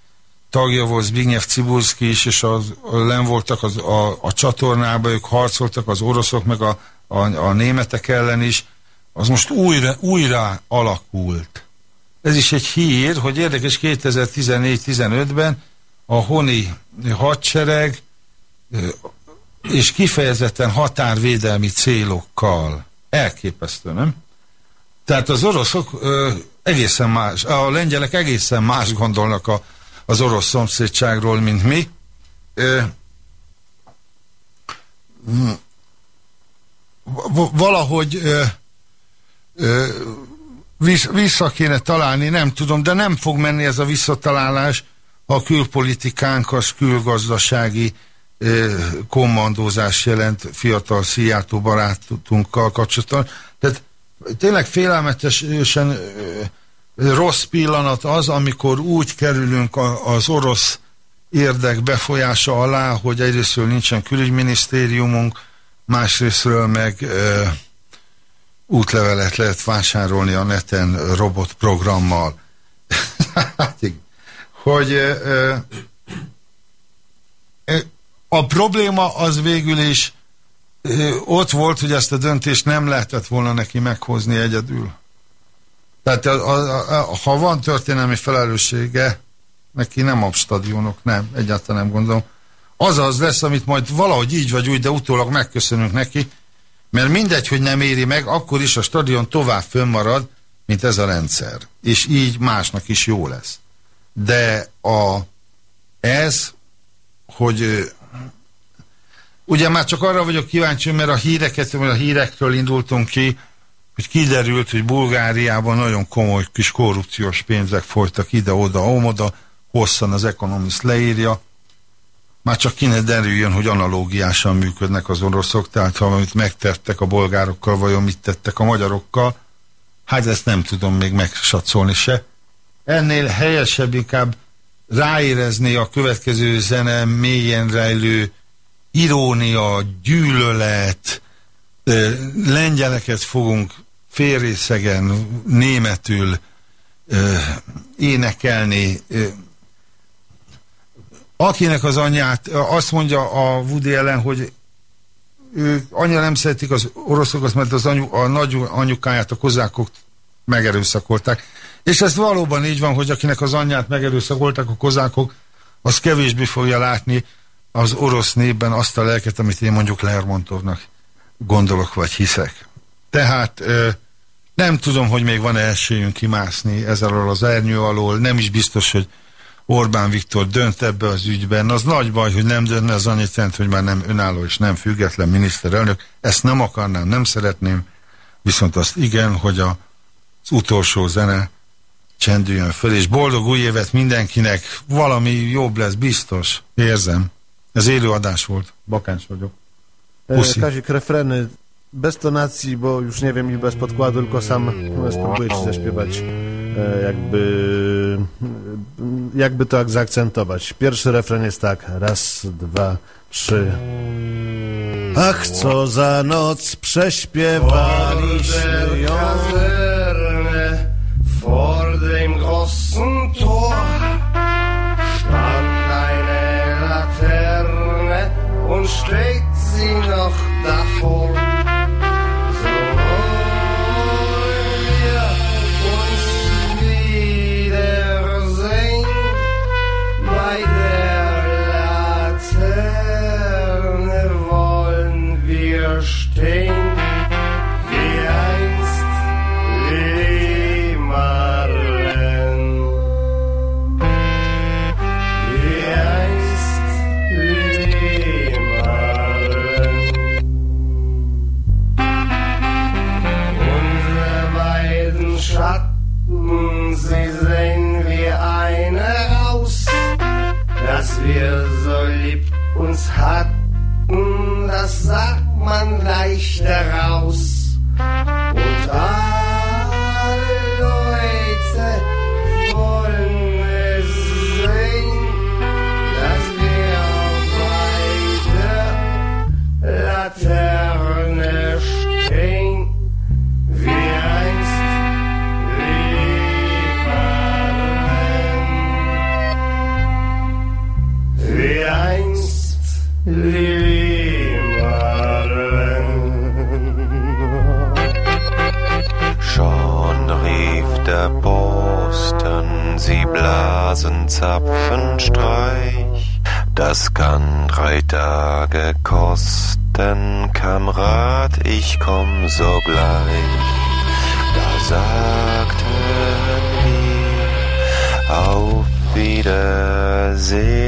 tagja volt Zbigniew Cibulski is, és az, len voltak az, a, a csatornába, ők harcoltak az oroszok, meg a, a, a németek ellen is, az most újra, újra alakult. Ez is egy hír, hogy érdekes 2014-15-ben a honi hadsereg és kifejezetten határvédelmi célokkal. Elképesztő, nem? Tehát az oroszok egészen más, a lengyelek egészen más gondolnak a, az orosz szomszédságról, mint mi. Valahogy vissza kéne találni, nem tudom, de nem fog menni ez a visszatalálás, ha a külpolitikánk az külgazdasági kommandózás jelent fiatal Szijjártó barátunkkal kapcsolatban. Tehát tényleg félelmetesen rossz pillanat az, amikor úgy kerülünk az orosz érdek befolyása alá, hogy egyrésztről nincsen külügyminisztériumunk, másrésztről meg útlevelet lehet vásárolni a neten robotprogrammal. Hát hogy ö, ö, a probléma az végül is ott volt, hogy ezt a döntést nem lehetett volna neki meghozni egyedül. Tehát a, a, a, ha van történelmi felelőssége, neki nem a stadionok, nem, egyáltalán nem gondolom. Az az lesz, amit majd valahogy így vagy úgy, de utólag megköszönünk neki, mert mindegy, hogy nem éri meg, akkor is a stadion tovább fönnmarad, mint ez a rendszer. És így másnak is jó lesz. De a, ez, hogy ugye már csak arra vagyok kíváncsi, mert a híreket, mert a hírekről indultunk ki, hogy kiderült, hogy Bulgáriában nagyon komoly kis korrupciós pénzek folytak ide-oda, omoda, hosszan az Economist leírja, már csak kéne derüljön, hogy analógiásan működnek az oroszok, tehát ha amit megtettek a bolgárokkal, vajon mit tettek a magyarokkal, hát ezt nem tudom még megsatszolni se. Ennél helyesebb inkább ráérezni a következő zene mélyen rejlő irónia, gyűlölet, lengyeleket fogunk félrészegen, németül énekelni, akinek az anyját, azt mondja a Woody ellen, hogy ő annyira nem szeretik az oroszokat, mert az anyu, a nagy anyukáját a kozákok megerőszakolták. És ez valóban így van, hogy akinek az anyját megerőszakolták a kozákok, az kevésbé fogja látni az orosz népben azt a lelket, amit én mondjuk Lermontovnak gondolok vagy hiszek. Tehát nem tudom, hogy még van-e esélyünk kimászni ezzel az ernyő alól, nem is biztos, hogy Orbán Viktor dönt ebbe az ügyben, az nagy baj, hogy nem döntne, az annyit jelent, hogy már nem önálló és nem független miniszterelnök. Ezt nem akarnám, nem szeretném, viszont azt igen, hogy a, az utolsó zene csendüljön föl, és boldog új évet mindenkinek, valami jobb lesz, biztos, érzem. Ez élőadás volt, Bakáns vagyok.
Puszi. Kazik, refreny bez tonacji, bo już nie wiem i bez podkładu, tylko sam spróbuję ci zaśpiewać E, jakby, e, jakby to zaakcentować. Pierwszy refren jest tak, raz, dwa, trzy. Ach, co za noc prześpiewaliśmy ją.
Vor dem großen Tor stand eine Laterne und steht sie noch davor. wir
so lieb uns hatten, das sagt man leicht heraus. Und ah, sagten wir auf Wiedersehen.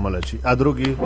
samoleci, a drugi?